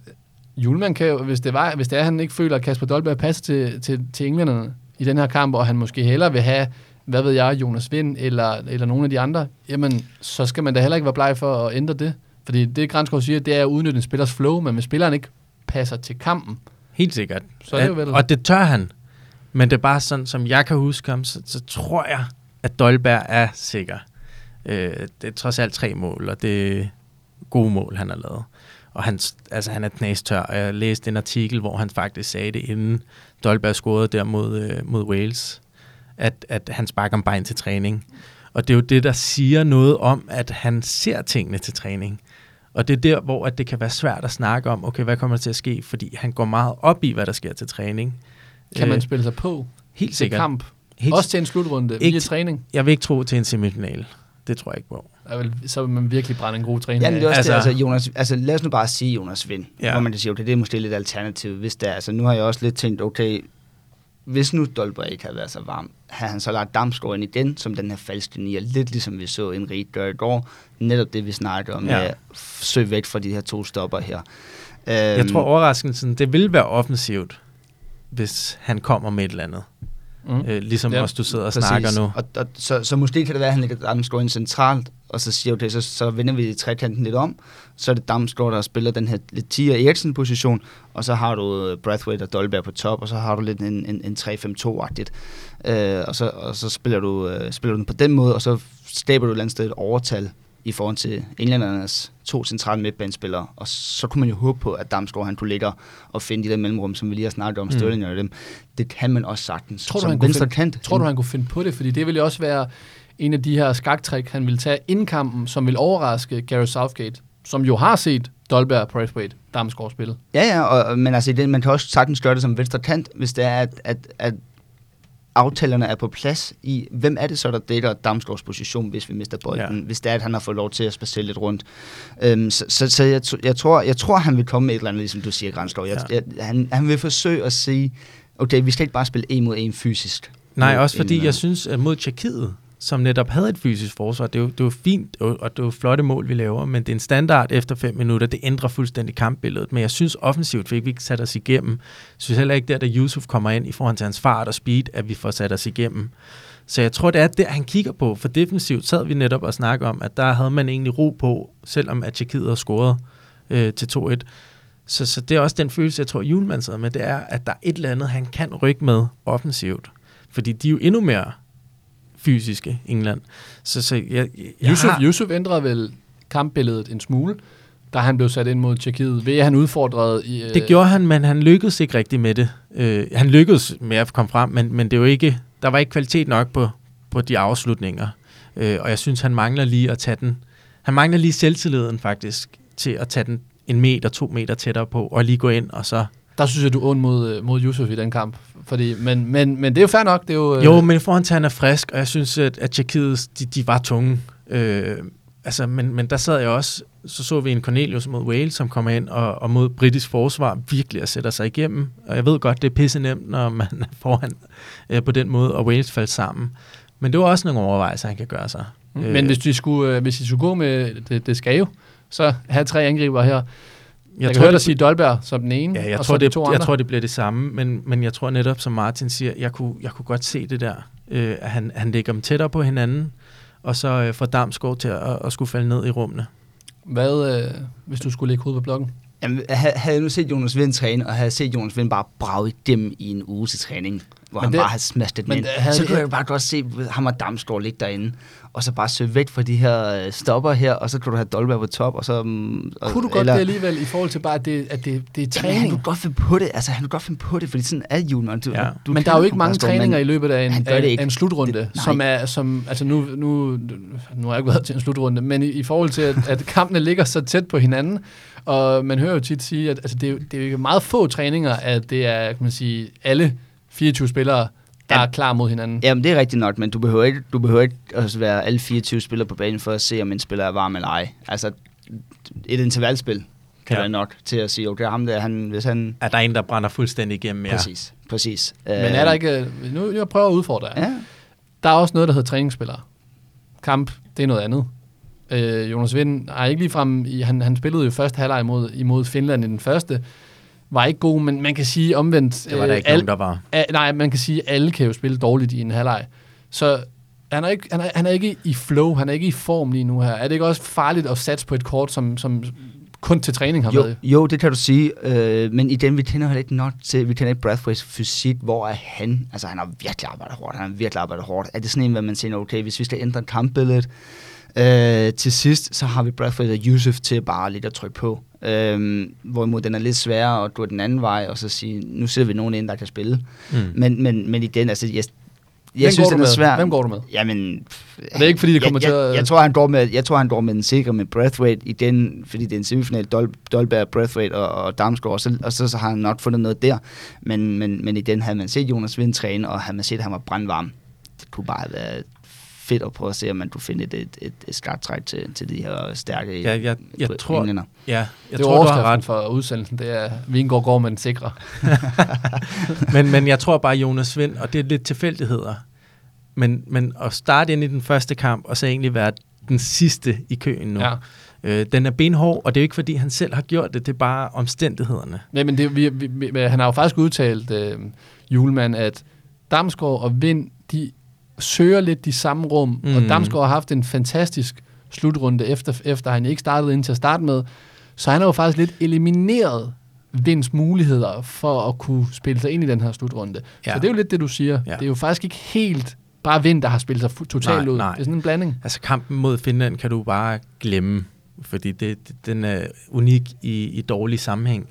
Julemand kan jo, hvis det, var, hvis det er, at han ikke føler, at Kasper Dolberg passer til, til, til englænderne i den her kamp, og han måske hellere vil have, hvad ved jeg, Jonas Vind eller, eller nogle af de andre, jamen, så skal man da heller ikke være bleg for at ændre det. Fordi det, Granskov siger, det er at udnytte en spillers flow, men hvis spilleren ikke passer til kampen, Helt sikkert. Så er det jo vel- Og det tør han. Men det er bare sådan, som jeg kan huske ham, så, så tror jeg, at Dolberg er sikker. Øh, det er trods alt tre mål, og det er gode mål, han har lavet. Og han, altså, han er knastør, og jeg læste en artikel, hvor han faktisk sagde det, inden Dolberg scorede der mod, øh, mod Wales, at, at han sparker ham bare ind til træning. Og det er jo det, der siger noget om, at han ser tingene til træning. Og det er der, hvor at det kan være svært at snakke om, okay, hvad kommer der til at ske? Fordi han går meget op i, hvad der sker til træning. kan man Øh, spille sig på Helt til sikkert. kamp. Helt, Også til en slutrunde Ikke via træning. Jeg vil ikke tro til en semifinal. Det tror jeg ikke på. Er vel, så vil man virkelig brænde en god træning Ja, men det er også Altså- altså, det, altså, Jonas, altså lad os nu bare sige Jonas Vind, Ja. hvor man kan sige, okay, det er måske lidt alternativ, hvis det er, altså nu har jeg også lidt tænkt, okay, hvis nu Dolberg ikke havde været så varm, havde han så lagt Damsgaard ind i den, som den her falske nier, lidt ligesom vi så en rig gør i går, netop det vi snakkede om, Ja. at søge væk fra de her to stopper her. Øhm, Jeg tror overraskelsen, det vil være offensivt, hvis han kommer med et eller andet. Mm. Øh, ligesom Ja, også du sidder og Præcis. snakker nu. Og, og, så, så måske kan det være, at han lægger Damsgaard ind centralt, og så siger okay, så, så vender vi trekanten lidt om. Så er det Damsgaard, der spiller den her lidt 10 Eriksen-position, og så har du øh, Brathwaite og Dolberg på top, og så har du lidt en, en, en 3-5-2-agtigt. Øh, og, så, og så spiller du, øh, spiller du den på den måde, og så skaber du et eller andet sted et overtal i forhold til englændernes to centrale midtbanespillere. Og så kunne man jo håbe på, at Damsgaard han kunne ligge og finde de der mellemrum, som vi lige har snakket om, Mm. og dem. Det kan man også sagtens. Tror du, som han kunne finde- kant. Tror du, han kunne finde på det? Fordi det ville jo også være en af de her skaktræk, han ville tage inden kampen, som vil overraske Gareth Southgate, som jo har set Dolberg, Braithwaite, Damsgaard spille. Ja, ja, og, men altså, man kan også sagtens gøre det som venstre kant, hvis det er, at, at, at aftalerne er på plads i, hvem er det så, der dækker Damsgaards position, hvis vi mister bolden, Ja. hvis det er, at han har fået lov til at spacere lidt rundt. Øhm, så så, så jeg, jeg, tror, jeg tror, han vil komme med et eller andet, ligesom du siger, Granskov. Jeg, Ja. jeg, han, han vil forsøge at sige, okay, vi skal ikke bare spille en mod en fysisk. Nej, også fordi jeg synes, at mod Tjekkiet, som netop havde et fysisk forsvar, det er jo, det er jo fint, og det er jo flotte mål, vi laver, men det er en standard efter fem minutter, det ændrer fuldstændig kampbilledet. Men jeg synes offensivt fik vi ikke sat os igennem. Jeg synes heller ikke der, da Yusuf kommer ind i forhold til hans fart og speed, at vi får sat os igennem. Så jeg tror, det er det, han kigger på. For defensivt sad vi netop og snakke om, at der havde man egentlig ro på, selvom at Tjekkiet havde scoret øh, til 2-1. Så, så det er også den følelse, jeg tror, Julemand sidder med, det er, at der er et eller andet, han kan rykke med offensivt. Fordi de er jo endnu mere fysiske England. Så, så jeg, jeg Yusuf, har, Yusuf ændrede vel kampbilledet en smule, da han blev sat ind mod Tjekkiet, ved at han udfordrede i... øh, Det gjorde han, men han lykkedes ikke rigtigt med det. Øh, han lykkedes med at komme frem, men, men det var ikke, der var ikke kvalitet nok på, på de afslutninger. Øh, og jeg synes, han mangler lige at tage den. Han mangler lige selvtilliden faktisk til at tage den en meter, to meter tættere på, og lige gå ind og så... Der synes jeg, du er ond mod, øh, mod Yusuf i den kamp. Fordi, men, men, men det er jo fair nok. Det er jo, øh, Jo, men foran han er frisk, og jeg synes, at, at Tjekkiet, de, de var tunge. Øh, altså, men, men der sad jeg også, så så vi en Cornelius mod Wales, som kommer ind og, og mod britisk forsvar virkelig at sætter sig igennem. Og jeg ved godt, det er pisse nemt, når man er foran øh, på den måde, og Wales faldt sammen. Men det var også nogle overvejelser, han kan gøre sig. Men hvis de skulle, øh, hvis de skulle gå med det, det skal jo, så have tre angriber her. Jeg, jeg kan høre dig sige Dolberg som den ene, Ja, jeg, og tror, så de det, to jeg andre. tror, det bliver det samme, men, men jeg tror netop, som Martin siger, jeg kunne, jeg kunne godt se det der, øh, at han, han lægger dem tættere på hinanden, og så øh, får Damsgaard til at, at skulle falde ned i rummene. Hvad, øh, hvis du skulle lægge hovedet på blokken? Jamen, ha- havde jeg nu set Jonas Vind træne, og havde jeg set Jonas Vind bare brage dem i en uge til træning, hvor Men han det- bare havde smasket dem men ind, havde så det- kunne jeg bare godt se ham og Damsgaard ligge derinde, og så bare søge væk fra de her øh, stopper her, og så kunne du have Dolberg på top, og så... mm, Og, Kunne du godt det alligevel i forhold til bare, at det, at det, det er Jamen, han træning? kunne godt finde på det, altså han kunne godt finde på det, fordi sådan er Julemand. Du, Ja. du men der er jo ikke mange træninger men- i løbet af en, af, det af en slutrunde, Det- det, nej. som er, som, altså nu, nu, nu har jeg ikke været til en slutrunde, men i, i forhold til, at, at kampene ligger så tæt på hinanden, og man hører jo tit sige, at altså, det, er jo, det er jo ikke meget få træninger, at det er, kan man sige, alle 24 spillere, der Ja. er klar mod hinanden. Jamen, det er rigtigt nok, men du behøver ikke, du behøver ikke at være alle 24 spillere på banen for at se, om en spiller er varm eller ej. Altså, et intervalspil kan Ja. være nok til at sige, okay, ham der, han, hvis han... Er der en, der brænder fuldstændig igennem? Ja. Præcis, præcis. Men er der ikke, øh, nu jeg prøver at udfordre jer. Ja, Der er også noget, der hedder træningsspillere. Kamp, det er noget andet. Øh, Jonas Vind er ikke ligefrem, i, han, han spillede jo første halvleg imod, imod Finland i den første, var ikke god, men man kan sige omvendt... Det var der øh, ikke al- nogen, der var. a- nej, man kan sige, at alle kan jo spille dårligt i en halvleg. Så han er, ikke, han, er, han er ikke i flow, han er ikke i form lige nu her. Er det ikke også farligt at satse på et kort, som, som kun til træning har jo, været? jo, det kan du sige, øh, men i den, vi kender heller ikke nok til, vi kender ikke Brathwaite's fysik, hvor er han? Altså, han har virkelig arbejdet hårdt, han har virkelig arbejdet hårdt. Er det sådan en, hvad man siger, okay, hvis vi skal ændre kampbilledet, øh, til sidst, så har vi Brathwaite og Yusuf til bare lidt at trykke på. Øh, hvorimod den er lidt sværere at gå den anden vej, og så sige, nu ser vi nogen ind, der kan spille. Mm. Men, men, men i den, altså, jeg, jeg Hvem synes, den er svær. Hvem går du med? Jamen, Er det ikke, fordi det kommer jeg, til at- jeg, jeg, tror, han går med, jeg tror, han går med den sikre med Brathwaite i den, fordi det er en semifinal, Dol, Dolberg, Brathwaite og, og Damsgaard, og, så, og så, så har han nok fundet noget der. Men, men, men i den havde man set Jonas Vind træne, og havde man set, at han var brandvarm. Det kunne bare have været fedt at prøve at se, om man kunne finde et, et, et, et skarpt træk til, til de her stærke Ja, jeg, jeg tror, englænder. ja, jeg tror, det er du har ret. for udsendelsen, det er, Vingård går med den sikre. <laughs> men, men jeg tror bare, Jonas Vind, og det er lidt tilfældigheder, men, men at starte ind i den første kamp, og så egentlig være den sidste i køen nu, Ja. øh, den er benhård, og det er jo ikke, fordi han selv har gjort det, det er bare omstændighederne. Nej, men det, vi, vi, vi, han har jo faktisk udtalt, øh, Julemand, at Damsgaard og Vind, de søger lidt de samme rum, mm. Og Damsgaard har haft en fantastisk slutrunde, efter, efter han ikke startede ind til at starte med, så han har jo faktisk lidt elimineret Vinds muligheder for at kunne spille sig ind i den her slutrunde. Ja. Så det er jo lidt det, du siger. Ja. Det er jo faktisk ikke helt bare Vind, der har spillet sig totalt Nej, ud. nej. Det er sådan en blanding. Altså kampen mod Finland kan du bare glemme, fordi det, det, den er unik i, i dårlig sammenhæng.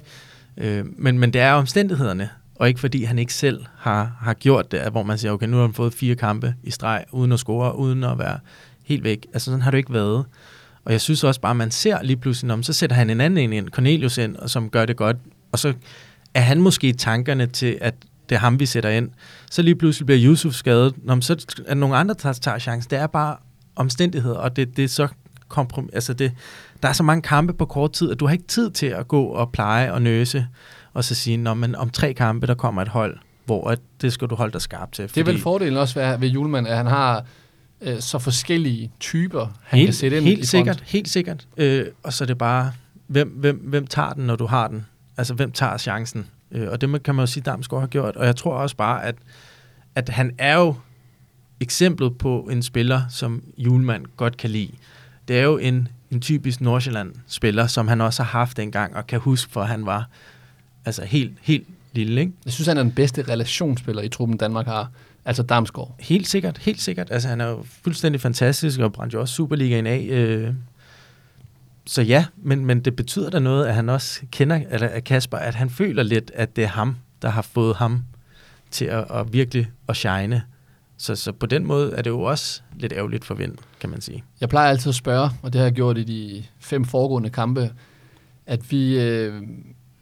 Øh, men, men det er omstændighederne, og ikke fordi han ikke selv har, har gjort det, hvor man siger, okay, nu har han fået fire kampe i streg, uden at score, uden at være helt væk. Altså sådan har det ikke været. Og jeg synes også bare, at man ser lige pludselig, om så sætter han en anden ind, Cornelius ind, og som gør det godt, og så er han måske i tankerne til, at det er ham, vi sætter ind. Så lige pludselig bliver Yusuf skadet. Nå, så er nogle andre, der tager chancen. Det er bare omstændigheder, og det, det er så komprom- altså det, der er så mange kampe på kort tid, at du har ikke tid til at gå og pleje og nøse, og så sige, Nå, men om tre kampe, der kommer et hold, hvor at det skal du holde dig skarp til. Det er vel fordelen også ved, ved Julemand, at han har øh, så forskellige typer, han helt, kan sætte ind helt i front. sikkert, helt sikkert. Øh, og så er det bare, hvem, hvem, hvem tager den, når du har den? Altså, hvem tager chancen? Øh, og det kan man jo sige, Damsgaard har gjort. Og jeg tror også bare, at, at han er jo eksemplet på en spiller, som Julemand godt kan lide. Det er jo en, en typisk Nordsjælland-spiller, som han også har haft engang, og kan huske, for han var altså helt, helt lille, ikke? Jeg synes, han er den bedste relationsspiller i truppen, Danmark har. Altså Damsgaard. Helt sikkert, helt sikkert. Altså, han er jo fuldstændig fantastisk, og brændte jo også Superligaen af. Øh. Så ja, men, men det betyder da noget, at han også kender, eller at Kasper, at han føler lidt, at det er ham, der har fået ham til at, at virkelig at shine. Så, så på den måde er det jo også lidt ærgerligt for Vind, kan man sige. Jeg plejer altid at spørge, og det har jeg gjort i de fem foregående kampe, at vi, øh,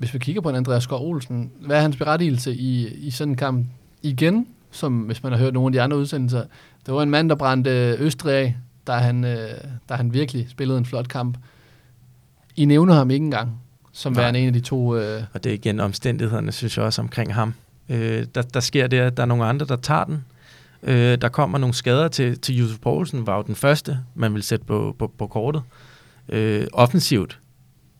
hvis vi kigger på en Andreas Skov Olsen, hvad er hans berettigelse i, i sådan en kamp igen, som hvis man har hørt nogle af de andre udsendelser. Det var en mand, der brændte Østrig af, da han, øh, da han virkelig spillede en flot kamp. I nævner ham ikke engang, som værende en af de to... Øh... Og det er igen omstændighederne, synes jeg også, omkring ham. Øh, der, der sker det, at der er nogle andre, der tager den. Øh, der kommer nogle skader til, til Josef Poulsen, var jo den første, man vil sætte på, på, på kortet. Øh, offensivt,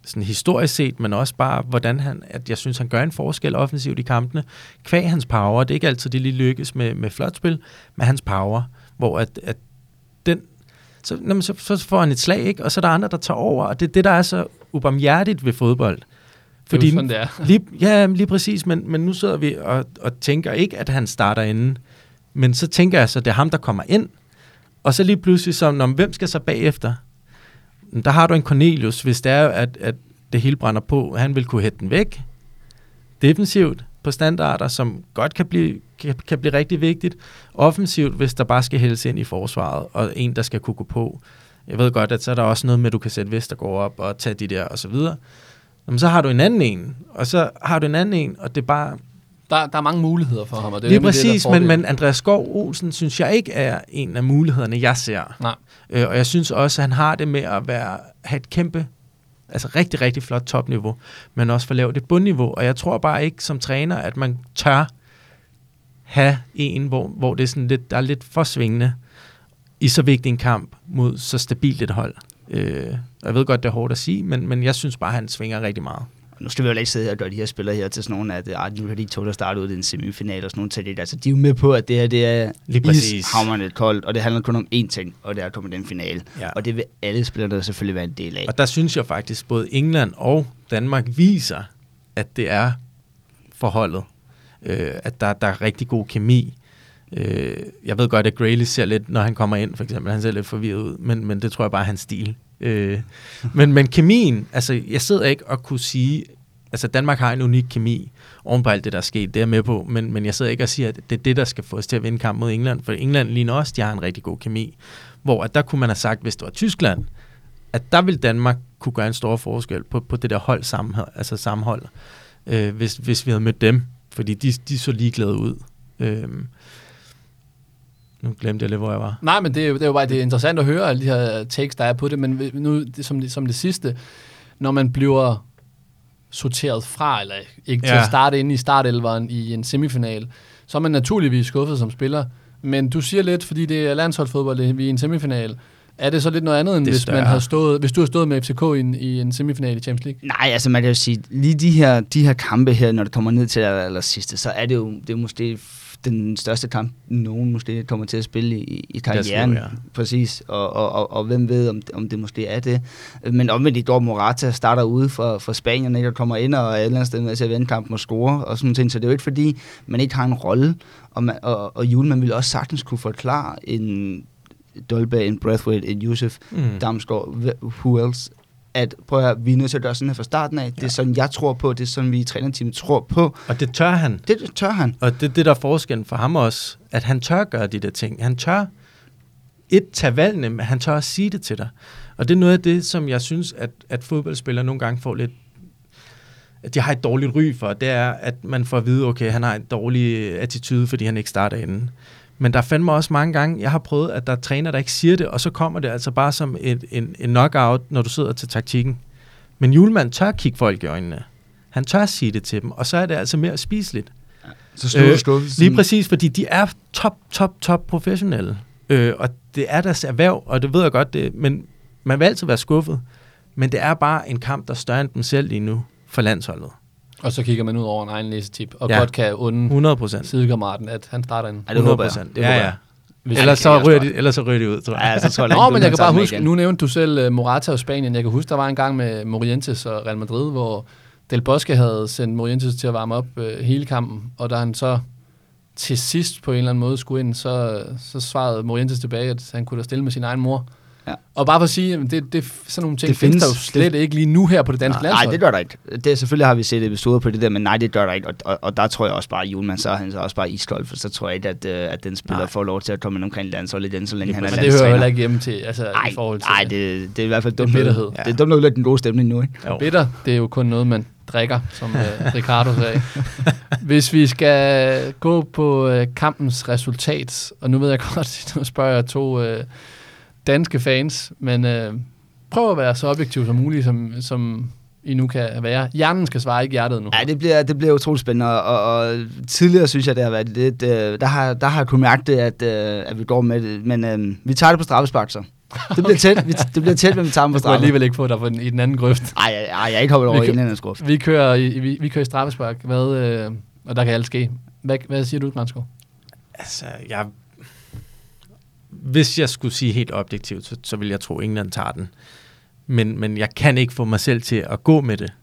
sådan historisk set, men også bare, hvordan han, at jeg synes, han gør en forskel offensivt i kampene. Kvæg hans power, det er ikke altid, det lige lykkes med, med flot spil, med hans power, hvor at, at den, så, jamen, så, så får han et slag, ikke? og så er der andre, der tager over, og det er det, der er så ubarmhjertigt ved fodbold. Fordi, det er sådan, det er. <laughs> lige, ja, lige præcis, men, men nu sidder vi og, og tænker ikke, at han starter inden, men så tænker jeg så, det er ham, der kommer ind, og så lige pludselig så, når, hvem skal så bagefter? Der har du en Cornelius, hvis det er, at, at det hele brænder på, han vil kunne hætte den væk. Defensivt på standarder, som godt kan blive, kan, kan blive rigtig vigtigt. Offensivt, hvis der bare skal hældes ind i forsvaret, og en, der skal kunne gå på. Jeg ved godt, at så er der også noget med, at du kan sætte Vestergaard op og tage de der, og så videre. Jamen, så har du en anden en, og så har du en anden en, og det er bare... Der, der er mange muligheder for ham, og det er Lige præcis, det, men, men Andreas Skov Olsen synes jeg ikke er en af mulighederne, jeg ser. Nej. Øh, og jeg synes også, at han har det med at være, have et kæmpe, altså rigtig, rigtig flot topniveau, men også for lavt et bundniveau. Og jeg tror bare ikke som træner, at man tør have en, hvor, hvor det er sådan lidt, der er lidt for svingende i så vigtig en kamp mod så stabilt et hold. Øh, jeg ved godt, det er hårdt at sige, men, men jeg synes bare, at han svinger rigtig meget nu skal vi jo ikke sidde her og gøre de her spillere her til sådan nogle, at ah, nu har de to, der startet ud i en semifinal og sådan nogle det. Altså, de er jo med på, at det her det er Lige præcis. ishammerende koldt, og det handler kun om én ting, og det er at komme i den finale. Ja. Og det vil alle spillere selvfølgelig være en del af. Og der synes jeg faktisk, både England og Danmark viser, at det er forholdet. Øh, at der, der er rigtig god kemi. Øh, jeg ved godt, at Grayley ser lidt, når han kommer ind, for eksempel, han ser lidt forvirret ud, men, men det tror jeg bare er hans stil. Øh, men, men kemien, altså jeg sidder ikke og kunne sige, altså Danmark har en unik kemi oven på alt det, der er sket, det er jeg med på, men, men jeg sidder ikke og siger, at det er det, der skal få os til at vinde kamp mod England, for England ligner også, de har en rigtig god kemi, hvor at der kunne man have sagt, hvis det var Tyskland, at der vil Danmark kunne gøre en stor forskel på, på det der hold sammen, altså sammenhold, øh, hvis, hvis vi havde mødt dem, fordi de, de så ligeglade ud. Øh, nu glemte jeg lidt, hvor jeg var. Nej, men det er, jo, det er jo bare det er interessant at høre alle de her takes, der er på det, men nu det, som, det, som det sidste, når man bliver sorteret fra, eller ikke til Ja. at starte inde i startelveren i en semifinal, så er man naturligvis skuffet som spiller. Men du siger lidt, fordi det er landsholdsfodbold, vi er i en semifinal. Er det så lidt noget andet, end hvis, man havde stået, hvis du har stået med FCK i en, i en semifinal i Champions League? Nej, altså man kan jo sige, lige de her, de her kampe her, når det kommer ned til det aller, aller sidste, så er det jo det er måske den største kamp, nogen måske kommer til at spille i, i karrieren. ja. Præcis, og, og, og, og hvem ved, om, om det måske er det. Men omvendt i Dortmund Morata starter ude for, for Spanien, ikke, og kommer ind og er et eller andet sted med til at vende kampen og score og sådan ting. Så det er jo ikke fordi, man ikke har en rolle. Og, man, og, og Julemand ville også sagtens kunne forklare en Dolbe, en Brathwaite, en Yusuf, Mm. Damsgaard, who else, at prøv at høre, vi er nødt til at gøre sådan her fra starten af. Det er sådan, jeg tror på, det er sådan, vi i trænerteamet tror på. Og det tør han. Det tør han. Og det det, der er forskellen for ham også, at han tør gøre de der ting. Han tør et tage valgene, men han tør at sige det til dig. Og det er noget af det, som jeg synes, at, at fodboldspillere nogle gange får lidt at de har et dårligt ry for, det er, at man får at vide, okay, han har en dårlig attitude, fordi han ikke starter inden. Men der er fandme også mange gange, jeg har prøvet, at der er træner, der ikke siger det, og så kommer det altså bare som en, en, en knockout, når du sidder til taktikken. Men Julemand tør kigge folk i øjnene. Han tør sige det til dem, og så er det altså mere spiseligt. Så Øh, skuffelse. Lige præcis, fordi de er top, top, top professionelle. Øh, og det er deres erhverv, og det ved jeg godt, det, men man vil altid være skuffet. Men det er bare en kamp, der er større end dem selv lige nu for landsholdet. Og så kigger man ud over en egen læsetip, og Ja. ja. godt kan unde 100 procent. sidekammeraten, at han starter en. Ja, det håber jeg. Det ja, håber ja. jeg. Hvis Ellers, så ryger de, ellers så ryger de ud, tror jeg. Ja, så tror jeg, <laughs> Nå, men jeg kan bare huske, igen. nu nævnte du selv uh, Morata og Spanien. Jeg kan huske, der var en gang med Morientes og Real Madrid, hvor Del Bosque havde sendt Morientes til at varme op uh, hele kampen, og da han så til sidst på en eller anden måde skulle ind, så, så svarede Morientes tilbage, at han kunne da stille med sin egen mor. Ja. Og bare for at sige, at det, det, sådan nogle ting Det findes, findes- der jo slet det, ikke lige nu her på det danske Nej, landshold. nej, det gør der ikke. Det, selvfølgelig har vi set episoder på det der, men nej, det gør der ikke. Og, og, og der tror jeg også bare, at Julemand, så er han så også bare iskold, for så tror jeg ikke, at, øh, at den spiller Nej. får lov til at komme ind omkring landsholdet igen, så længe han er Men det hører jo landstræner. heller ikke hjemme til, altså Ej, i forhold til nej, det, det er i hvert fald Det er dumt. bitterhed. Ja. Det er dumt at den gode stemning nu, ikke? Jo. bitter. Det er jo kun noget, man drikker, som uh, Ricardo sagde. <laughs> Hvis vi skal gå på uh, kampens resultat, og nu ved jeg godt, <laughs> nu spørger jeg to uh, danske fans, men uh, prøv at være så objektiv som muligt, som, som I nu kan være. Hjernen skal svare, ikke hjertet nu. Ja, det bliver, det bliver utroligt spændende, og, og tidligere synes jeg, det har været lidt, øh, der, har, der har jeg kunnet mærke det, at, øh, at vi går med det, men øh, vi tager det på straffespark så. Det bliver <laughs> tæt, vi, det bliver tæt, men vi tager på Jeg kunne straffe. alligevel ikke få dig på den, i den anden grøft. Ej, ej, ej, jeg er ikke hoppet over i kan- en eller anden skruft. Vi kører i, vi, vi kører i straffespark, hvad, øh, og der kan alt ske. Hvad, hvad siger du, Granskov? Altså, jeg... Hvis jeg skulle sige helt objektivt, så, så vil jeg tro, at England tager den. Men, men jeg kan ikke få mig selv til at gå med det.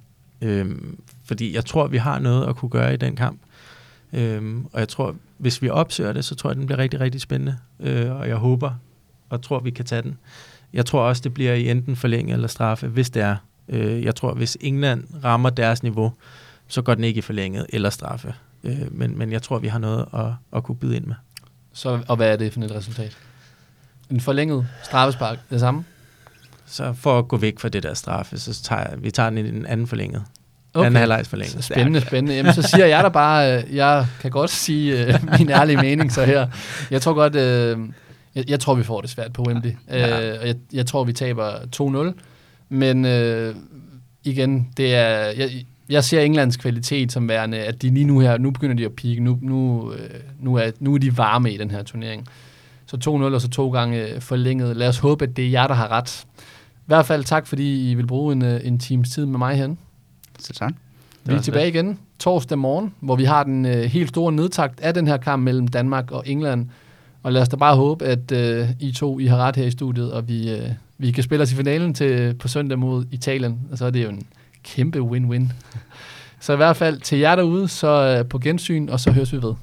Øhm, fordi jeg tror, vi har noget at kunne gøre i den kamp. Øhm, og jeg tror, hvis vi opsøger det, så tror jeg, den bliver rigtig, rigtig spændende. Øh, og jeg håber og tror, vi kan tage den. Jeg tror også, det bliver i enten forlænge eller straffe, hvis det er. Øh, jeg tror, hvis England rammer deres niveau, så går den ikke i forlænget eller straffe. Øh, men, men jeg tror, vi har noget at, at kunne byde ind med. Så, og hvad er det for et resultat? En forlænget straffespark, det samme? Så for at gå væk fra det der straffe, så tager jeg, vi tager den i en anden forlænget. Okay. Anden halvlejs forlænget. Spændende, spændende. Jamen, så siger jeg da bare, øh, jeg kan godt sige øh, <laughs> min ærlige mening så her. Jeg tror godt, øh, jeg, jeg tror, vi får det svært på Wembley. Ja. Øh, og jeg, jeg tror, vi taber 2-0. Men øh, igen, det er, jeg, jeg ser Englands kvalitet som værende, at de lige nu her, nu begynder de at pike, nu, nu, øh, nu, er, nu er de varme i den her turnering. Så 2-0 og så to gange forlænget. Lad os håbe, at det er jer, der har ret. I hvert fald tak, fordi I vil bruge en, øh, en times tid med mig herinde. Så tak. Vi er tilbage igen torsdag morgen, hvor vi har den øh, helt store nedtakt af den her kamp mellem Danmark og England. Og lad os da bare håbe, at øh, I to I har ret her i studiet, og vi, øh, vi kan spille os i finalen til, på søndag mod Italien. Og så er det jo en kæmpe win-win. <laughs> så i hvert fald til jer derude, så øh, på gensyn, og så høres vi ved.